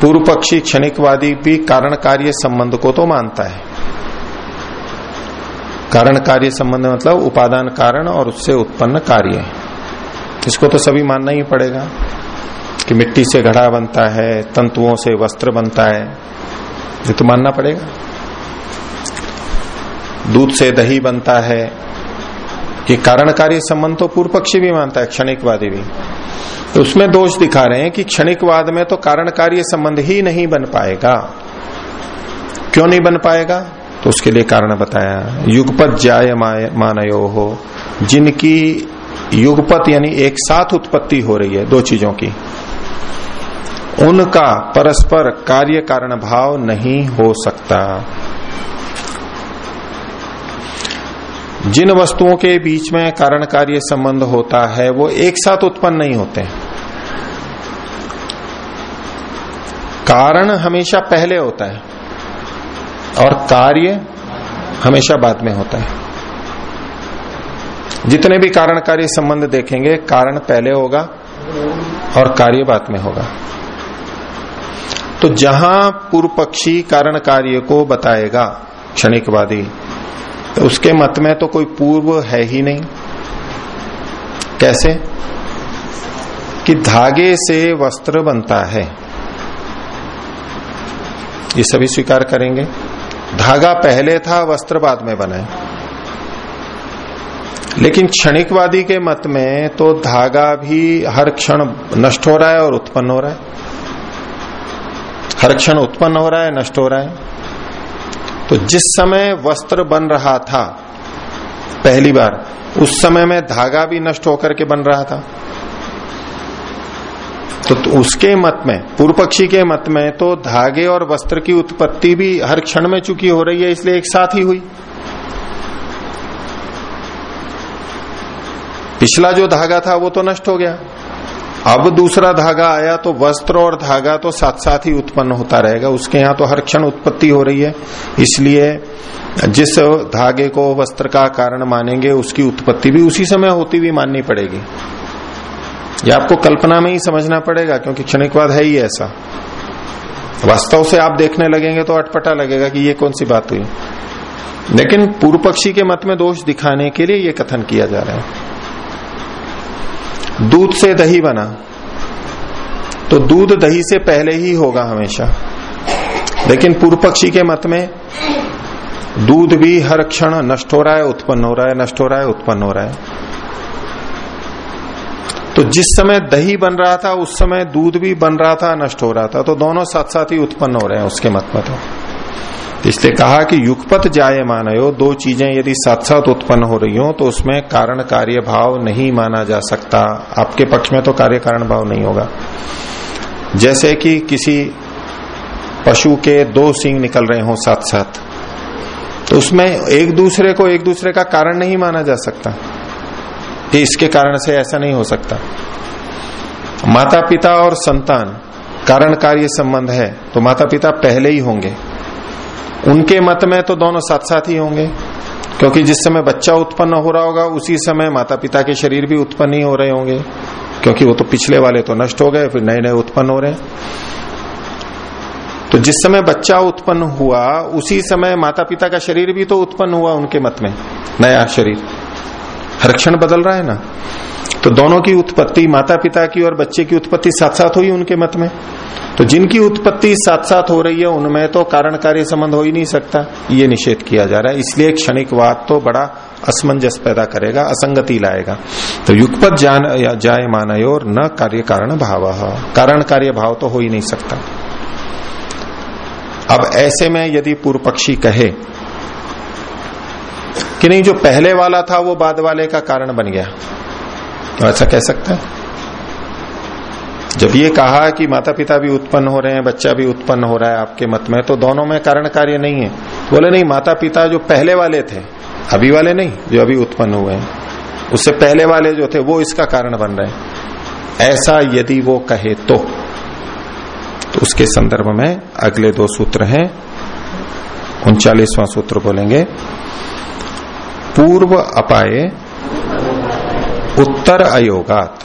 पूर्व पक्षी क्षणिकवादी भी कारण कार्य संबंध को तो मानता है। कारण कार्य संबंध मतलब उपादान कारण और उससे उत्पन्न कार्य। इसको तो सभी मानना ही पड़ेगा कि मिट्टी से घड़ा बनता है, तंतुओं से वस्त्र बनता है। ये तो मानना पड़ेगा। दूध से दही बनता है। ये कारण कार्य संबंध तो पूर्व पक्षी भी मानता है, क्षणिकवादी भी। तो उसमें दोष दिखा रहे हैं कि क्षणिकवाद में तो कारण कार्य संबंध ही नहीं बन पाएगा। क्यों नहीं बन पाएगा? तो उसके लिए कारण बताया। युगपत जाय मानयो। हो जिनकी युगपत यानी एक साथ उत्पत्ति हो रही है, दो चीज़ों की। उनका परस्पर कार्य कारण भाव नहीं हो सकता। जिन वस्तुओं के बीच में कारण कार्य संबंध होता है, वो एक साथ उत्पन्न नहीं होते। कारण हमेशा पहले होता है और कार्य हमेशा बाद में होता है। जितने भी कारण कार्य संबंध देखेंगे, कारण पहले होगा और कार्य बाद में होगा। तो जहाँ पूर्व पक्षी कारण कार्य को बताएगा, क्षणिकवादी तो उसके मत में तो कोई पूर्व है ही नहीं। कैसे? कि धागे से वस्त्र बनता है। ये सभी स्वीकार करेंगे। धागा पहले था, वस्त्र बाद में बना है। लेकिन क्षणिकवादी के मत में तो धागा भी हर क्षण नष्ट हो रहा है और उत्पन्न हो रहा है। हर क्षण उत्पन्न हो रहा है, नष्ट हो रहा है। तो जिस समय वस्त्र बन रहा था पहली बार उस समय में धागा भी नष्ट होकर के बन रहा था। तो, तो उसके मत में पूर्व पक्षी के मत में तो धागे और वस्त्र की उत्पत्ति भी हर क्षण में चुकी हो रही है इसलिए एक साथ ही हुई। पिछला जो धागा था वो तो नष्ट हो गया। अब दूसरा धागा आया तो वस्त्र और धागा तो साथ साथ ही उत्पन्न होता रहेगा। उसके यहाँ तो हर क्षण उत्पत्ति हो रही है। इसलिए जिस धागे को वस्त्र का कारण मानेंगे, उसकी उत्पत्ति भी उसी समय होती हुई माननी पड़ेगी। यह आपको कल्पना में ही समझना पड़ेगा, क्योंकि क्षणिकवाद है ही ऐसा। वास्तव से आप देखने लगेंगे तो अटपटा लगेगा कि ये कौन सी बात हुई। लेकिन पूर्व पक्षी के मत में दोष दिखाने के लिए ये कथन किया जा रहा है। दूध से दही बना। तो दूध दही से पहले ही होगा हमेशा। लेकिन पूर्व पक्षी के मत में दूध भी हर क्षण नष्ट हो रहा है, उत्पन्न हो रहा है, नष्ट हो रहा है, उत्पन्न हो रहा है। तो जिस समय दही बन रहा था, उस समय दूध भी बन रहा था, नष्ट हो रहा था। तो दोनों साथ साथ ही उत्पन्न हो रहे हैं उसके मत में तो। इसलिए कहा कि युगपत जाए मानो दो चीज़ें यदि साथ साथ उत्पन्न हो रही हो तो उसमें कारण कार्य भाव नहीं माना जा सकता। आपके पक्ष में तो कार्य कारण भाव नहीं होगा। जैसे कि किसी पशु के दो सिंह निकल रहे हो साथ साथ तो उसमें एक दूसरे को एक दूसरे का कारण नहीं माना जा सकता। कि इसके कारण से ऐसा नहीं हो सकता। माता पिता और संतान, कारण कार्य संबंध है तो माता पिता पहले ही होंगे। उनके मत में तो दोनों साथ साथ ही होंगे। क्योंकि जिस समय बच्चा उत्पन्न हो रहा होगा, उसी समय माता पिता के शरीर भी उत्पन्न ही हो रहे होंगे। क्योंकि वो तो पिछले वाले तो नष्ट हो गए, फिर नए नए उत्पन्न हो रहे हैं। तो जिस समय बच्चा उत्पन्न हुआ, उसी समय माता पिता का शरीर भी तो उत्पन्न हुआ उनके मत में, नया शरीर। हर क्षण बदल रहा है ना? तो दोनों की उत्पत्ति माता पिता की और बच्चे की उत्पत्ति साथ साथ हुई उनके मत में? तो जिनकी उत्पत्ति साथ साथ हो रही है, उनमें तो कारण कार्य संबंध हो ही नहीं सकता। ये निषेध किया जा रहा है। इसलिए क्षणिकवाद तो बड़ा असमंजस पैदा करेगा, असंगति लाएगा। तो युगपत जान जाए मानय और न कार्य कारण भाव। कारण कार्य भाव तो हो ही नहीं सकता। अब ऐसे में यदि पूर्व पक्षी कहे कि नहीं, जो पहले वाला था, वो बाद वाले का कारण बन गया। ऐसा कह सकता है। जब ये कहा कि माता पिता भी उत्पन्न हो रहे हैं बच्चा भी उत्पन्न हो रहा है आपके मत में तो दोनों में कारण कार्य नहीं है। बोले नहीं माता पिता जो पहले वाले थे अभी वाले नहीं जो अभी उत्पन्न हुए हैं उससे पहले वाले जो थे वो इसका कारण बन रहे हैं। ऐसा यदि वो कहे तो, तो उसके संदर्भ में अगले दो सूत्र हैं उनचालीसवां सूत्र बोलेंगे पूर्व अपाए उत्तर अयोगात।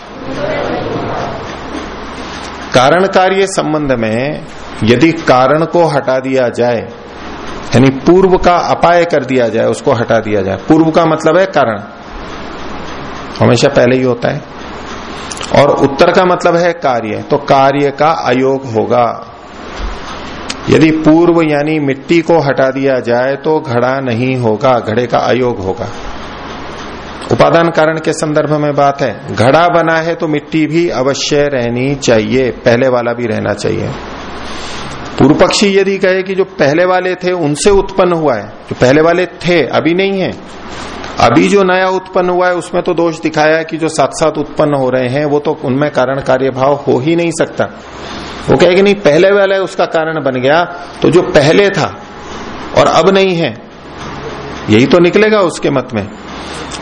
कारण कार्य संबंध में यदि कारण को हटा दिया जाए, यानी पूर्व का अपाय कर दिया जाए, उसको हटा दिया जाए। पूर्व का मतलब है कारण। हमेशा पहले ही होता है। और उत्तर का मतलब है कार्य तो कार्य का अयोग होगा। यदि पूर्व यानी मिट्टी को हटा दिया जाए तो घड़ा नहीं होगा, घड़े का अयोग होगा। उपादान कारण के संदर्भ में बात है। घड़ा बना है तो मिट्टी भी अवश्य रहनी चाहिए, पहले वाला भी रहना चाहिए। पूर्व पक्षी यदि कहे कि जो पहले वाले थे, उनसे उत्पन्न हुआ है। जो पहले वाले थे, अभी नहीं है। अभी जो नया उत्पन्न हुआ है, उसमें तो दोष दिखाया कि जो साथ साथ उत्पन्न हो रहे हैं, वो तो उनमें कारण कार्य भाव हो ही नहीं सकता। वो कहेगा नहीं, पहले वाला उसका कारण बन गया तो जो पहले था और अब नहीं है, यही तो निकलेगा उसके मत में।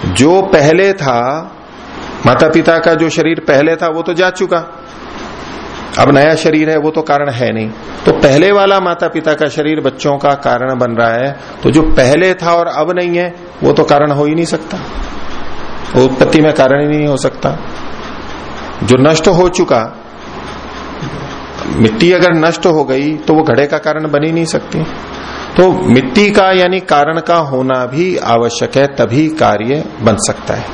जो पहले था माता पिता का जो शरीर पहले था, वो तो जा चुका। अब नया शरीर है, वो तो कारण है नहीं। तो पहले वाला माता पिता का शरीर बच्चों का कारण बन रहा है तो जो पहले था और अब नहीं है, वो तो कारण हो ही नहीं सकता। उत्पत्ति में कारण ही नहीं हो सकता। जो नष्ट हो चुका मिट्टी अगर नष्ट हो गई तो वो घड़े का कारण बनी नहीं सकती। तो मिट्टी का यानी कारण का होना भी आवश्यक है, तभी कार्य बन सकता है।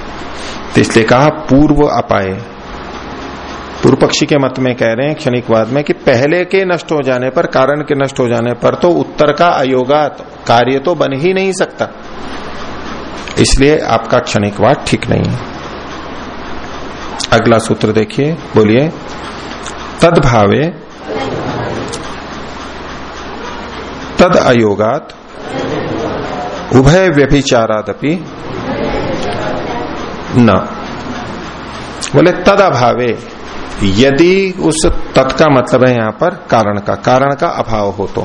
तो इसलिए कहा, पूर्व अपाय। पूर्व पक्षी के मत में कह रहे हैं क्षणिकवाद में कि पहले के नष्ट हो जाने पर, कारण के नष्ट हो जाने पर तो उत्तर का अयोगात, कार्य तो बन ही नहीं सकता। इसलिए आपका क्षणिकवाद ठीक नहीं है। अगला सूत्र देखिए, बोलिए तदभावे तद अयोगात उभय व्यभिचारादपि न। बोले तद अभावे यदि उस तत् का मतलब है यहाँ पर कारण का। कारण का अभाव हो तो।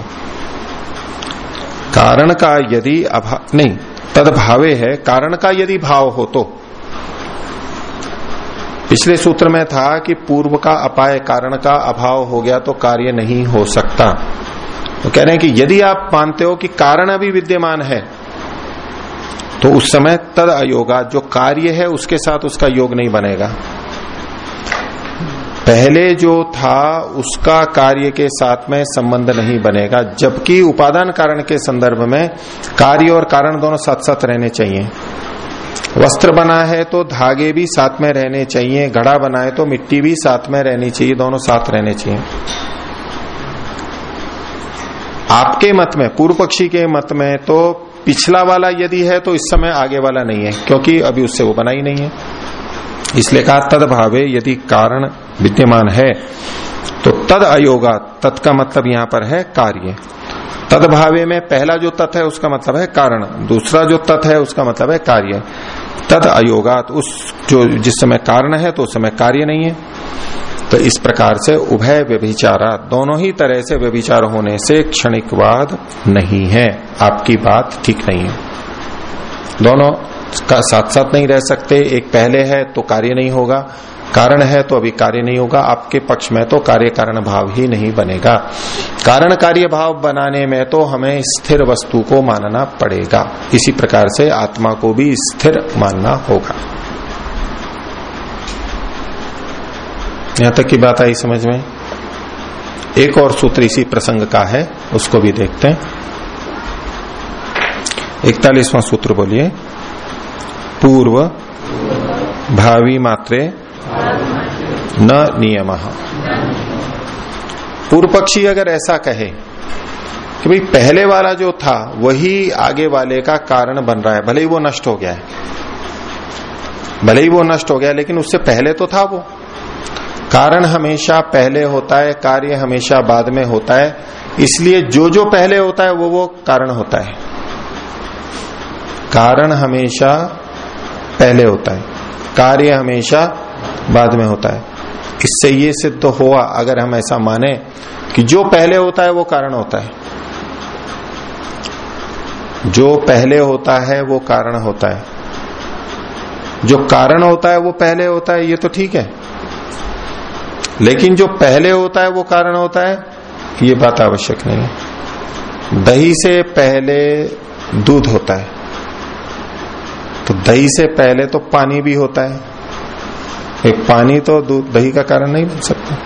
कारण का यदि अभाव नहीं, तदभावे है, कारण का यदि भाव हो तो। पिछले सूत्र में था कि पूर्व का अपाय कारण का अभाव हो गया तो कार्य नहीं हो सकता। तो कह रहे हैं कि यदि आप मानते हो कि कारण अभी विद्यमान है तो उस समय तद अयोगा, जो कार्य है उसके साथ उसका योग नहीं बनेगा। पहले जो था, उसका कार्य के साथ में संबंध नहीं बनेगा, जबकि उपादान कारण के संदर्भ में कार्य और कारण दोनों साथ साथ रहने चाहिए। वस्त्र बना है तो धागे भी साथ में रहने चाहिए, घड़ा बना है तो मिट्टी भी साथ में रहनी चाहिए, दोनों साथ रहने चाहिए। आपके मत में पूर्व पक्षी के मत में तो पिछला वाला यदि है तो इस समय आगे वाला नहीं है, क्योंकि अभी उससे वो बना ही नहीं है। इसलिए कहा, तद भावे यदि कारण विद्यमान है तो तद अयोगा तत् का मतलब यहाँ पर है कार्य। तद भावे में पहला जो तत् है, उसका मतलब है कारण। दूसरा जो तत् है, उसका मतलब है कार्य। तद अयोगात, उस जो, जिस समय कारण है तो उस समय कार्य नहीं है। तो इस प्रकार से उभय व्यभिचारा दोनों ही तरह से व्यभिचार होने से क्षणिकवाद नहीं है। आपकी बात ठीक नहीं है। दोनों का साथ साथ नहीं रह सकते। एक पहले है तो कार्य नहीं होगा। कारण है तो अभी कार्य नहीं होगा, आपके पक्ष में तो कार्य कारण भाव ही नहीं बनेगा। कारण कार्य भाव बनाने में तो हमें स्थिर वस्तु को मानना पड़ेगा। इसी प्रकार से आत्मा को भी स्थिर मानना होगा। यहाँ तक की बात आई समझ में? एक और सूत्र इसी प्रसंग का है, उसको भी देखते हैं। इकतालीसवां सूत्र बोलिए। पूर्व भावी मात्रे न नियम। पूर्व पक्षी अगर ऐसा कहे कि भाई पहले वाला जो था, वही आगे वाले का कारण बन रहा है, भले ही वो नष्ट हो गया है। भले ही वो नष्ट हो गया, लेकिन उससे पहले तो था वो। कारण हमेशा पहले होता है, कार्य हमेशा बाद में होता है, इसलिए जो जो पहले होता है, वो वो कारण होता है। कारण हमेशा पहले होता है, कार्य हमेशा बाद में होता है। इससे ये सिद्ध तो हुआ अगर हम ऐसा माने कि जो पहले होता है वो कारण होता है। जो पहले होता है वो कारण होता है। जो कारण होता है वो पहले होता है, ये तो ठीक है। लेकिन जो पहले होता है वो कारण होता है, ये बात आवश्यक नहीं है। दही से पहले दूध होता है। तो दही से पहले तो पानी भी होता है। एक पानी तो दूध, दही का कारण नहीं बन सकता।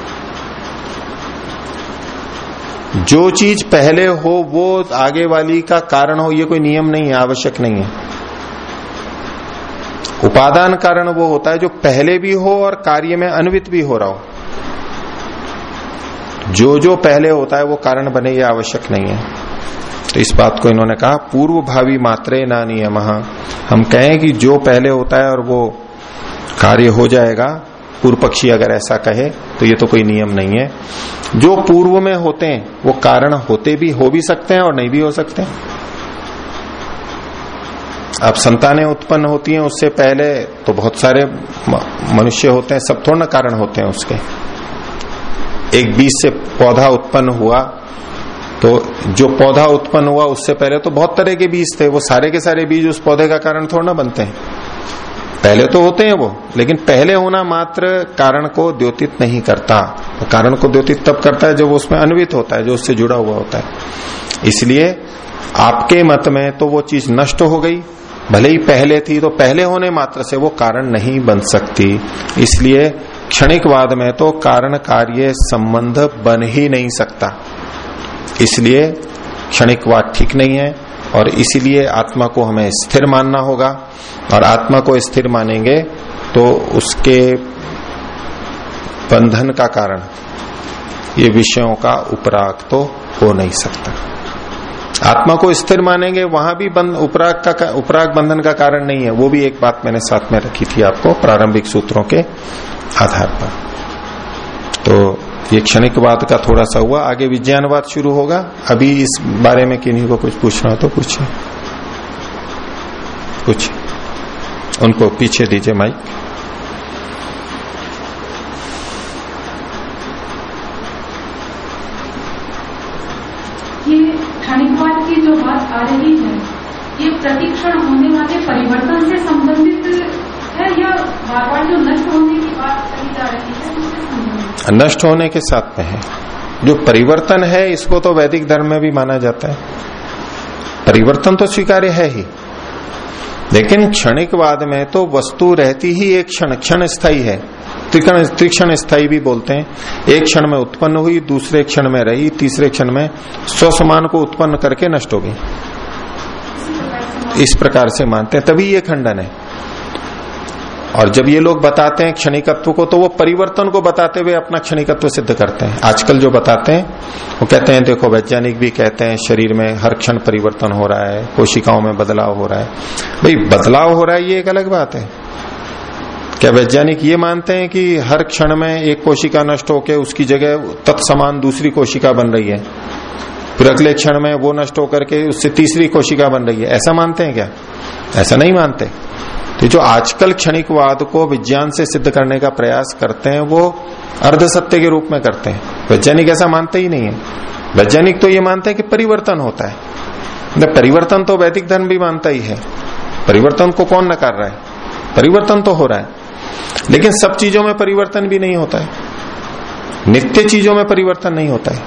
जो चीज़ पहले हो, वो आगे वाली का कारण हो, ये कोई नियम नहीं है, आवश्यक नहीं है। उपादान कारण वो होता है जो पहले भी हो और कार्य में अन्वित भी हो रहा हो। जो जो पहले होता है, वो कारण बने, ये आवश्यक नहीं है। तो इस बात को इन्होंने कहा, पूर्व भावी मात्रे ना नियम। हम कहें कि जो पहले होता है और वो कार्य हो जाएगा। पूर्व पक्षी अगर ऐसा कहे तो ये तो कोई नियम नहीं है। जो पूर्व में होते हैं, वो कारण होते भी हो भी सकते हैं और नहीं भी हो सकते हैं। अब संतानें उत्पन्न होती हैं, उससे पहले तो बहुत सारे मनुष्य होते हैं, सब थोड़ा ना कारण होते हैं उसके। एक बीज से पौधा उत्पन्न हुआ तो जो पौधा उत्पन्न हुआ, उससे पहले तो बहुत तरह के बीज थे, वो सारे के सारे बीज उस पौधे का कारण थोड़ा ना बनते हैं। पहले तो होते हैं वो, लेकिन पहले होना मात्र कारण को द्योतित नहीं करता। कारण को द्योतित तब करता है जब उसमें अन्वित होता है, जो उससे जुड़ा हुआ होता है। इसलिए आपके मत में तो वो चीज़ नष्ट हो गई। भले ही पहले थी तो पहले होने मात्र से वो कारण नहीं बन सकती। इसलिए क्षणिकवाद में तो कारण कार्य संबंध बन ही नहीं सकता। इसलिए क्षणिकवाद ठीक नहीं है, और इसीलिए आत्मा को हमें स्थिर मानना होगा। और आत्मा को स्थिर मानेंगे तो उसके बंधन का कारण, ये विषयों का उपराग तो हो नहीं सकता। आत्मा को स्थिर मानेंगे, वहाँ भी बंद उपराग का उपराग बंधन का कारण नहीं है, वो भी एक बात मैंने साथ में रखी थी आपको, प्रारंभिक सूत्रों के आधार पर। तो ये क्षणिकवाद का थोड़ा सा हुआ, आगे विज्ञानवाद शुरू होगा। अभी इस बारे में किन्हीं को कुछ पूछना हो तो पूछिए। पूछिए। उनको पीछे दीजिए माइक। ये की जो बात आ रही है ये प्रतिक्षण होने वाले परिवर्तन से संबंधित है या बार बार जो नष्ट होने की बात कही जा रही है संबंधित? नष्ट होने के साथ में है। जो परिवर्तन है इसको तो वैदिक धर्म में भी माना जाता है। परिवर्तन तो स्वीकार्य है ही। लेकिन क्षणिक वाद में तो वस्तु रहती ही एक क्षण क्षण स्थायी है। त्रिक्षण स्थायी भी बोलते हैं। एक क्षण में उत्पन्न हुई, दूसरे क्षण में रही, तीसरे क्षण में स्वसमान को उत्पन्न करके नष्ट हो गई। इस प्रकार से मानते हैं। तभी ये खंडन है। और जब ये लोग बताते हैं क्षणिकत्व को तो वो परिवर्तन को बताते हुए अपना क्षणिकत्व सिद्ध करते हैं। आजकल जो बताते हैं, वो कहते हैं, देखो, वैज्ञानिक भी कहते हैं, शरीर में हर क्षण परिवर्तन हो रहा है, कोशिकाओं में बदलाव हो रहा है। भाई, बदलाव हो रहा है, ये एक अलग बात है। क्या वैज्ञानिक ये मानते हैं कि हर क्षण में एक कोशिका नष्ट होकर उसकी जगह तत्समान दूसरी कोशिका बन रही है? फिर अगले क्षण में वो नष्ट होकर के उससे तीसरी कोशिका बन रही है। ऐसा मानते हैं क्या? ऐसा नहीं मानते। तो जो आजकल क्षणिकवाद को विज्ञान से सिद्ध करने का प्रयास करते हैं, वो अर्ध सत्य के रूप में करते हैं। वैज्ञानिक ऐसा मानते ही नहीं है। वैज्ञानिक तो ये मानते हैं कि परिवर्तन होता है। मतलब परिवर्तन तो वैदिक धर्म भी मानता ही है। परिवर्तन को कौन नकार रहा है? परिवर्तन तो हो रहा है। लेकिन सब चीज़ों में परिवर्तन भी नहीं होता है। नित्य चीज़ों में परिवर्तन नहीं होता है।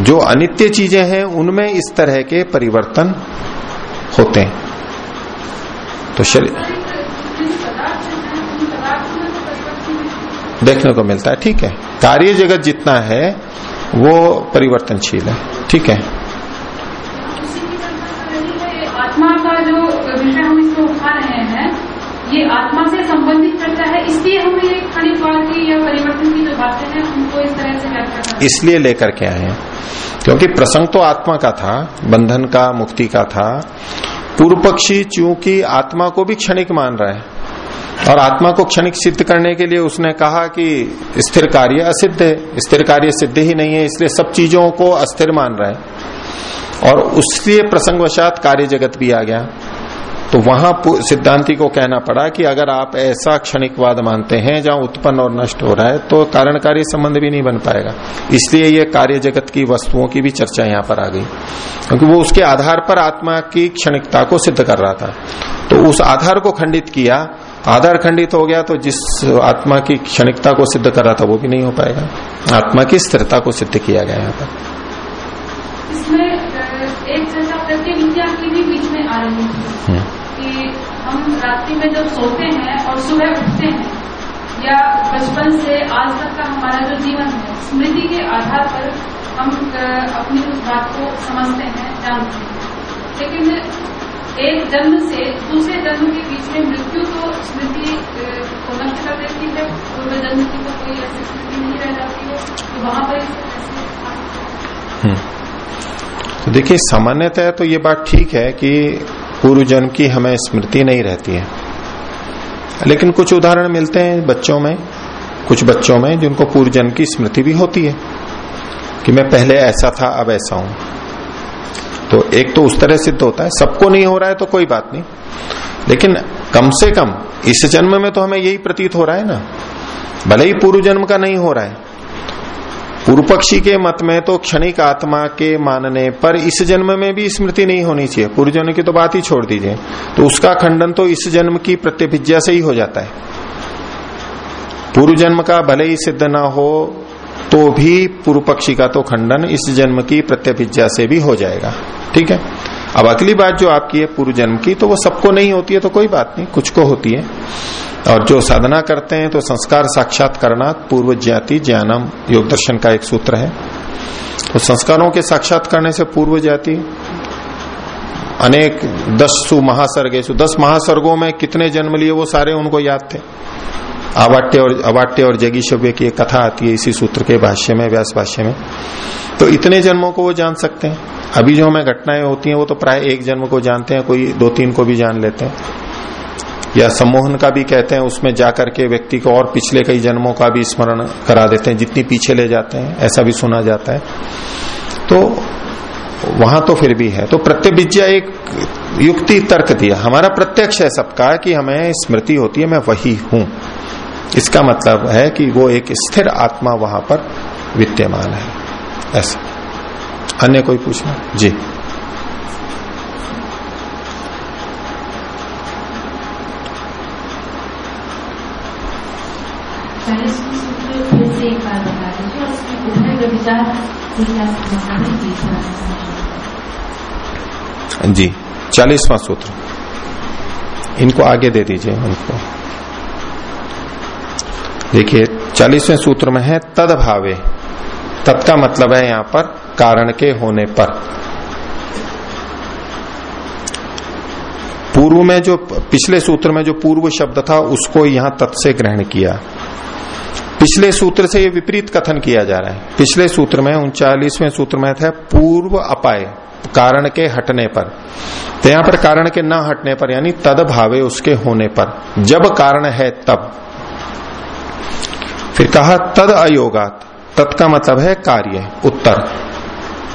जो अनित्य चीज़ें हैं, उनमें इस तरह के परिवर्तन होते हैं। तो शरीर देखने को मिलता है ठीक है। कार्य जगत जितना है वो परिवर्तनशील है ठीक है। आत्मा का जो विषय हम इसको उठा रहे हैं ये आत्मा से संबंधित करता है इसलिए हमें ये की या परिवर्तन की जो बातें हैं उनको इस तरह से व्याख्या इसलिए लेकर के आए हैं क्योंकि प्रसंग तो आत्मा का था बंधन का मुक्ति का था पूर्व पक्षी चूँकि आत्मा को भी क्षणिक मान रहा है, और आत्मा को क्षणिक सिद्ध करने के लिए उसने कहा कि स्थिर कार्य असिद्ध है। स्थिर कार्य सिद्ध ही नहीं है, इसलिए सब चीज़ों को अस्थिर मान रहा है। और उसलिए प्रसंगवशात कार्य जगत भी आ गया। तो वहाँ सिद्धांति को कहना पड़ा कि अगर आप ऐसा क्षणिकवाद मानते हैं जहाँ उत्पन्न और नष्ट हो रहा है तो कारण कार्य संबंध भी नहीं बन पाएगा। इसलिए ये कार्य जगत की वस्तुओं की भी चर्चा यहाँ पर आ गई। क्योंकि वो उसके आधार पर आत्मा की क्षणिकता को सिद्ध कर रहा था। तो उस आधार को खंडित किया, आधार खंडित हो गया तो जिस आत्मा की क्षणिकता को सिद्ध कर रहा था, वो भी नहीं हो पाएगा। आत्मा की स्थिरता को सिद्ध किया गया यहाँ पर इसमें एक चर्चा प्रत्यविद्या की भी बीच में आ रही थी कि में जब सोते हैं और सुबह उठते हैं, या बचपन से आज तक का हमारा जो जीवन है, स्मृति के आधार पर हम अपनी उस बात को समझते हैं, जानते हैं। लेकिन एक जन्म से दूसरे जन्म के बीच में मृत्यु तो स्मृति को नष्ट कर देती है, पूर्व जन्म की तो कोई ऐसी स्मृति नहीं रह जाती है तो वहाँ पर तो देखिए, सामान्यतः तो ये बात ठीक है कि पूर्व जन्म की हमें स्मृति नहीं रहती है। लेकिन कुछ उदाहरण मिलते हैं बच्चों में, कुछ बच्चों में जिनको पूर्वजन्म की स्मृति भी होती है, कि मैं पहले ऐसा था, अब ऐसा हूँ। तो एक तो उस तरह सिद्ध होता है, सबको नहीं हो रहा है तो कोई बात नहीं, लेकिन कम से कम इस जन्म में तो हमें यही प्रतीत हो रहा है ना, भले ही पूर्व जन्म का नहीं हो रहा है पूर्व पक्षी के मत में तो क्षणिक आत्मा के मानने पर इस जन्म में भी स्मृति नहीं होनी चाहिए। पूर्व जन्म की तो बात ही छोड़ दीजिए। तो उसका खंडन तो इस जन्म की प्रत्यभिज्ञा से ही हो जाता है। पूर्व जन्म का भले ही सिद्ध ना हो तो भी पूर्व पक्षी का तो खंडन इस जन्म की प्रत्यभिज्ञा से भी हो जाएगा। ठीक है? अब अगली बात जो आपकी है पूर्व जन्म की तो वो सबको नहीं होती है तो कोई बात नहीं, कुछ को होती है। और जो साधना करते हैं तो संस्कार साक्षात करना पूर्व ज्ञाति ज्ञानम, योग दर्शन का एक सूत्र है। तो संस्कारों के साक्षात करने से पूर्व जाति अनेक दस सु महासर्गे दस महासर्गों में कितने जन्म लिए, वो सारे उनको याद थे। आवाट्य और अवाट्य और जगी जगीशव्य की कथा आती है इसी सूत्र के भाष्य में, व्यास भाष्य में। तो इतने जन्मों को वो जान सकते हैं। अभी जो हमें घटनाएँ होती हैं, वो तो प्राय एक जन्म को जानते हैं, कोई दो तीन को भी जान लेते हैं। या सम्मोहन का भी कहते हैं, उसमें जाकर के व्यक्ति को और पिछले कई जन्मों का भी स्मरण करा देते हैं, जितनी पीछे ले जाते हैं, ऐसा भी सुना जाता है। तो वहाँ तो फिर भी है। तो प्रत्यभिज्ञा एक युक्ति तर्क दिया। हमारा प्रत्यक्ष है सबका कि हमें स्मृति होती है, मैं वही हूँ। इसका मतलब है कि वो एक स्थिर आत्मा वहाँ पर विद्यमान है। ऐसा। अन्य कोई पूछना? जी। जी। चालीसवां सूत्र। इनको आगे दे दीजिए उनको। देखिए, चालीसवें सूत्र में है तद भावे तद का मतलब है यहाँ पर कारण के होने पर। पूर्व में जो, पिछले सूत्र में जो पूर्व शब्द था, उसको यहाँ तत् से ग्रहण किया। पिछले सूत्र से ये विपरीत कथन किया जा रहा है। पिछले सूत्र में, उनचालीसवें सूत्र में था, पूर्व अपाय, कारण के हटने पर। तो यहाँ पर कारण के न हटने पर, यानी तद भावे उसके होने पर। जब कारण है तब। फिर कहा, तद अयोगात। तत् का मतलब है कार्य, उत्तर।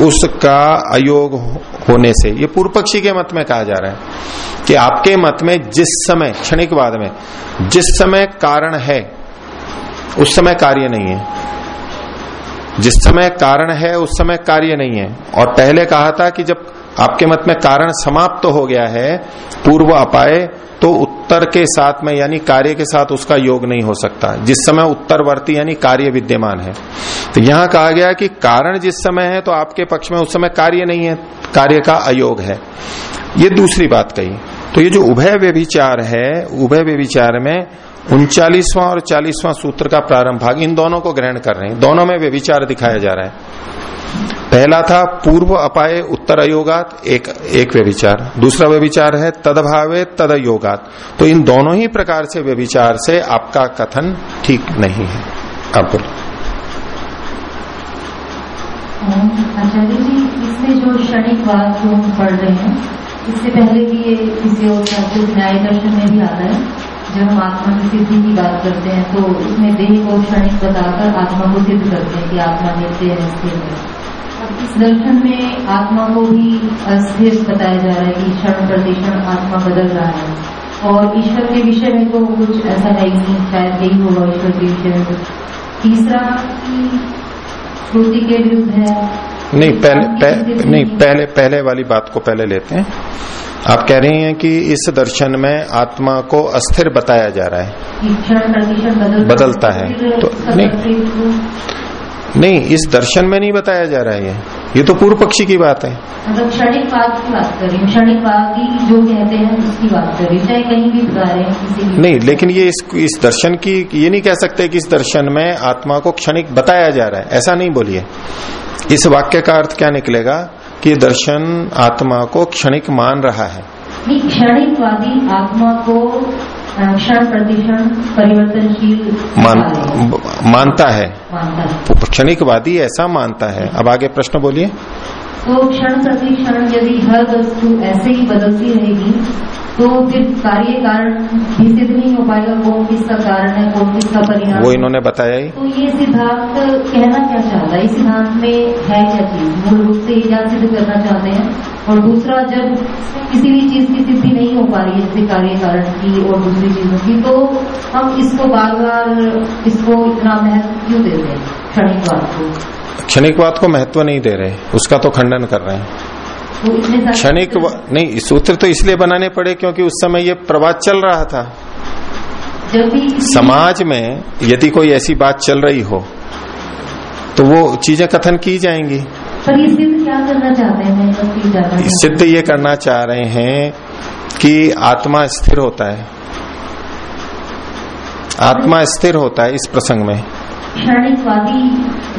उसका अयोग होने से, ये पूर्व पक्षी के मत में कहा जा रहा है कि आपके मत में जिस समय क्षणिकवाद में, जिस समय कारण है, उस समय कार्य नहीं है। जिस समय कारण है, उस समय कार्य नहीं है। और पहले कहा था कि जब आपके मत में कारण समाप्त तो हो गया है, पूर्व अपाय तो उत्तर के साथ में, यानी कार्य के साथ उसका योग नहीं हो सकता। जिस समय उत्तरवर्ती, यानी कार्य विद्यमान है। तो यहाँ कहा गया कि कारण जिस समय है तो आपके पक्ष में उस समय कार्य नहीं है, कार्य का अयोग है। ये दूसरी बात कही। तो ये जो उभय व्यभिचार है, उभय व्यभिचार में उनचालीसवां और चालीसवां सूत्र का प्रारंभ भाग, इन दोनों को ग्रहण कर रहे हैं। दोनों में व्यभिचार दिखाया जा रहा है। पहला था पूर्व अपाय उत्तर अयोगात एक एक व्यभिचार। दूसरा व्यभिचार है तदभावे तद योगात तो इन दोनों ही प्रकार से व्यभिचार से आपका कथन ठीक नहीं है। अब बोलो। आचार्य जी इसमें जो क्षणिकवाद जो हम पढ़ रहे हैं, इससे पहले भी ये किसी और न्याय दर्शन में भी आता है जब हम आत्मा की सिद्धि की बात करते हैं तो उसमें देह को क्षणिक बताकर आत्मा को सिद्ध करते हैं कि आत्मा नित्य है स्थिर है। अब इस दर्शन में आत्मा को भी अस्थिर बताया जा रहा है कि क्षण प्रतिक्षण आत्मा बदल रहा है। और ईश्वर के विषय में तो कुछ ऐसा है ही नहीं शायद यही होगा ईश्वर के विषय में तीसरा कि श्रुति के विरुद्ध है। नहीं पहले पह, नहीं पहले पहले वाली बात को पहले लेते हैं। आप कह रही हैं कि इस दर्शन में आत्मा को अस्थिर बताया जा रहा है। बदलता है। तो नहीं। नहीं इस दर्शन में नहीं बताया जा रहा है ये। ये तो पूर्व पक्षी की बात है। मतलब क्षणिकवाद की बात कर रही हूँ। क्षणिकवादी जो कहते हैं उसकी बात कर रही हूँ। चाहे कहीं भी बता रहे हैं नहीं लेकिन ये इस इस दर्शन की ये नहीं कह सकते कि इस दर्शन में आत्मा को क्षणिक बताया जा रहा है। ऐसा नहीं बोलिए। इस वाक्य का अर्थ क्या निकलेगा? कि दर्शन आत्मा को क्षणिक मान रहा है। क्षणिकवादी आत्मा को क्षण प्रतिक्षण परिवर्तनशील मान मानता है। है। क्षणिकवादी ऐसा मानता है। अब आगे प्रश्न बोलिए। तो क्षण प्रतिक्षण यदि हर वस्तु ऐसे ही बदलती रहेगी तो फिर कार्य कारण भी सिद्ध नहीं हो पाएगा कौन किसका कारण है कौन किसका परिणाम वो इन्होंने बताया ही। तो ये सिद्धांत कहना क्या चाहता है? इस सिद्धांत में है क्या चीज़? मूल रूप से ये क्या सिद्ध करना चाहते हैं। और दूसरा जब किसी भी चीज़ की सिद्धि नहीं हो पा रही है जैसे कार्य कारण की और दूसरी चीज़ों की तो हम इसको बार बार इसको इतना महत्व क्यों देते हैं? क्षणिकवाद को। क्षणिकवाद को महत्व नहीं दे रहे उसका तो खंडन कर रहे हैं। क्षणिक नहीं सूत्र तो इसलिए बनाने पड़े क्योंकि उस समय ये प्रवाद चल रहा था। समाज में यदि कोई ऐसी बात चल रही हो तो वो चीज़ें कथन की जाएँगी। पर ये सिद्ध क्या करना चाहते हैं? सिद्ध ये करना चाह रहे हैं कि आत्मा स्थिर होता है। आत्मा स्थिर होता है इस प्रसंग में। क्षणिकवादी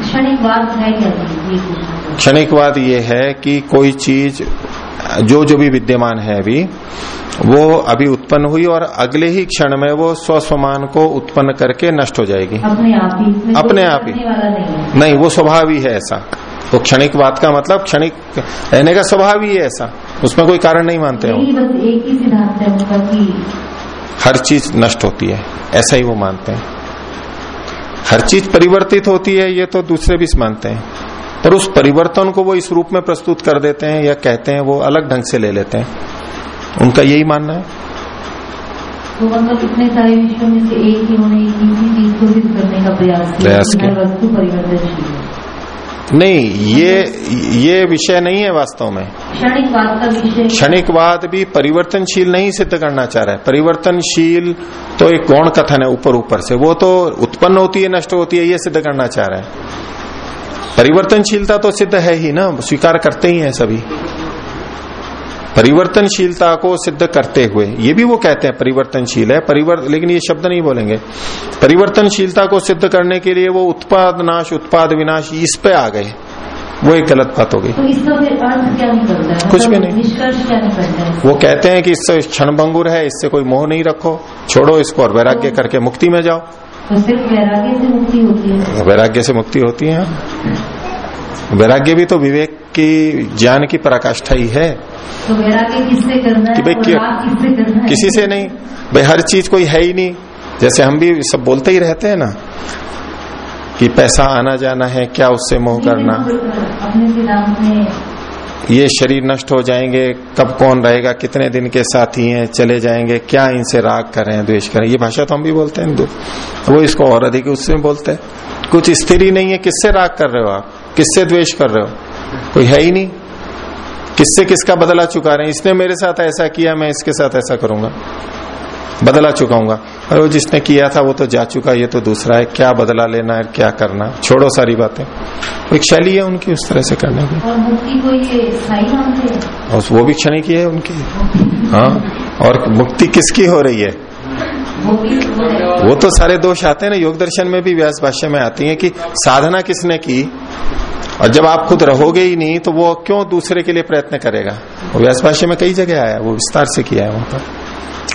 क्षणिकवाद है क्षणिकवाद ये है कि कोई चीज़ जो जो भी विद्यमान है अभी वो अभी उत्पन्न हुई और अगले ही क्षण में वो स्वस्वमान को उत्पन्न करके नष्ट हो जाएगी। अपने आप ही। अपने आप ही। नहीं नहीं वो स्वभाव ही है ऐसा। तो क्षणिकवाद का मतलब क्षणिक रहने का स्वभाव ही है ऐसा। उसमें कोई कारण नहीं मानते हो। एक ही सिद्धांत है उनका कि हर चीज़ नष्ट होती है ऐसा ही वो मानते हैं। हर चीज़ परिवर्तित होती है ये तो दूसरे भी मानते हैं। पर उस परिवर्तन को वो इस रूप में प्रस्तुत कर देते हैं या कहते हैं वो अलग ढंग से ले लेते हैं। उनका यही मानना है। तो मतलब इतने सारे विश्व में से एक ही होने एक ही चीज़ को सिद्ध करने का प्रयास किया प्रयास नहीं ये ये विषय नहीं है वास्तव में। क्षणिकवाद का विषय। क्षणिकवाद भी परिवर्तनशील नहीं सिद्ध करना चाह रहा है। परिवर्तनशील तो एक गौण कथन है ऊपर ऊपर से। वो तो उत्पन्न होती है नष्ट होती है ये सिद्ध करना चाह रहा है। परिवर्तनशीलता तो सिद्ध है ही ना स्वीकार करते ही हैं सभी। परिवर्तनशीलता को सिद्ध करते हुए ये भी वो कहते हैं परिवर्तनशील है परिवर्तन लेकिन ये शब्द नहीं बोलेंगे। परिवर्तनशीलता को सिद्ध करने के लिए वो उत्पाद नाश उत्पाद विनाश इस पे आ गए। वो एक गलत बात हो गई। तो इसका फिर अर्थ क्या निकलता है कुछ भी मतलब नहीं। निष्कर्ष क्या निकलता है वो कहते हैं कि इससे क्षणभंगुर है इससे कोई मोह नहीं रखो छोड़ो इसको और वैराग्य करके मुक्ति में जाओ। तो सिर्फ़ वैराग्य से मुक्ति होती है। वैराग्य से मुक्ति होती है। वैराग्य भी तो विवेक की ज्ञान की पराकाष्ठा ही है। तो वैराग्य किससे करना कि है भाई और क्या- किससे करना है? किसी से नहीं। भाई हर चीज़ कोई है ही नहीं। जैसे हम भी सब बोलते ही रहते हैं ना कि पैसा आना जाना है क्या उससे मोह करना। अपने सिद्धांत में ये शरीर नष्ट हो जाएँगे, कब कौन रहेगा, कितने दिन के साथी हैं, चले जाएँगे, क्या इनसे राग करें द्वेष करें ये भाषा तो हम भी बोलते हैं हिंदू। वो इसको और अधिक उससे बोलते हैं। कुछ स्थिर ही नहीं है, किससे राग कर रहे हो आप? किससे द्वेष कर रहे हो? कोई है ही नहीं। किससे किसका बदला चुका रहे हैं? इसने मेरे साथ ऐसा किया, मैं इसके साथ ऐसा करूँगा। बदला चुकाऊँगा। और वो जिसने किया था वो तो जा चुका ये तो दूसरा है क्या बदला लेना है क्या करना है? छोड़ो सारी बातें। एक शैली है उनकी उस तरह से करने की। और हैं? वो भी क्षणिक ही है उनकी हाँ और मुक्ति किसकी हो रही है? वो है। वो तो सारे दोष आते हैं ना योग दर्शन में भी व्यास भाष्य में आती है कि साधना किसने की? और जब आप खुद रहोगे ही नहीं तो वो क्यों दूसरे के लिए प्रयत्न करेगा? वो व्यास भाष्य में कई जगह आया वो विस्तार से किया है वहाँ पर।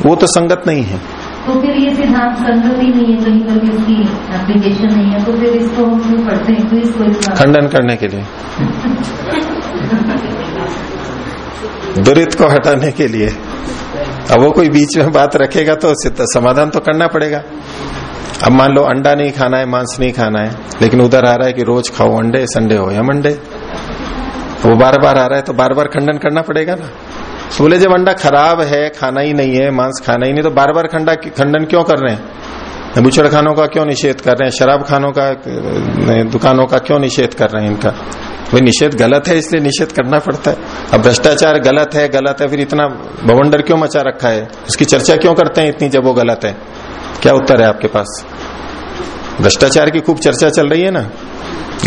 वो तो संगत नहीं है। तो फिर ये सिद्धांत संगत ही नहीं है कहीं पर इसकी एप्लीकेशन नहीं है तो फिर इसको हम क्यों पढ़ते हैं? क्यों इसको खंडन करने के लिए। दुरित को हटाने के लिए। अब वो कोई बीच में बात रखेगा तो समाधान तो करना पड़ेगा। अब मान लो अंडा नहीं खाना है मांस नहीं खाना है लेकिन उधर आ रहा है कि रोज खाओ अंडे संडे हो या मंडे। तो वो बार बार आ रहा है तो बार बार खंडन करना पड़ेगा ना। तो बोले जब अंडा खराब है, खाना ही नहीं है, मांस खाना ही नहीं तो बार बार खंडा खंडन क्यों कर रहे हैं? बुचड़ खानों का क्यों निषेध कर रहे हैं? शराब खानों का दुकानों का क्यों निषेध कर रहे हैं इनका? भाई निषेध गलत है, इसलिए निषेध करना पड़ता है। अब भ्रष्टाचार गलत है गलत है, फिर इतना भवंडर क्यों मचा रखा है? उसकी चर्चा क्यों करते हैं इतनी जब वो गलत है? क्या उत्तर है आपके पास? भ्रष्टाचार की खूब चर्चा चल रही है ना?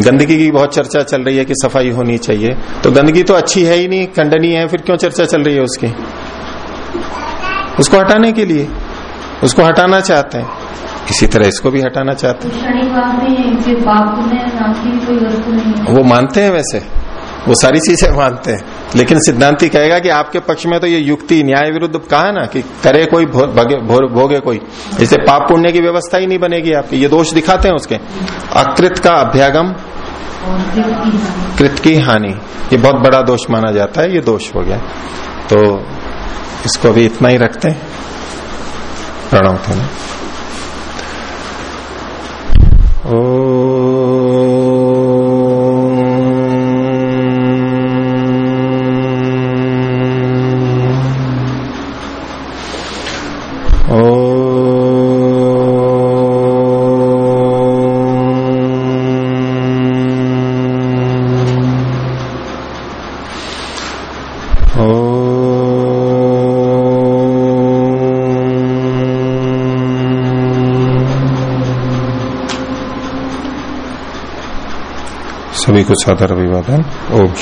गंदगी की बहुत चर्चा चल रही है कि सफ़ाई होनी चाहिए। तो गंदगी तो अच्छी है ही नहीं खंडनीय है फिर क्यों चर्चा चल रही है उसकी? उसको हटाने के लिए उसको हटाना चाहते हैं। इसी तरह इसको भी हटाना चाहते हैं। वो मानते हैं वैसे। वो सारी चीज़ें मानते हैं। लेकिन सिद्धांति कहेगा कि आपके पक्ष में तो ये युक्ति न्याय विरुद्ध कहा है ना कि करे कोई भो- भगे, भो- भोगे कोई। इससे पाप पुण्य की व्यवस्था ही नहीं बनेगी आपकी। ये दोष दिखाते हैं उसके। अकृत का अभ्यागम। कृत की हानि। ये बहुत बड़ा दोष माना जाता है ये दोष हो गया। तो इसको अभी इतना ही रखते हैं। प्रणव ओ सभी को सादर अभिवादन ओम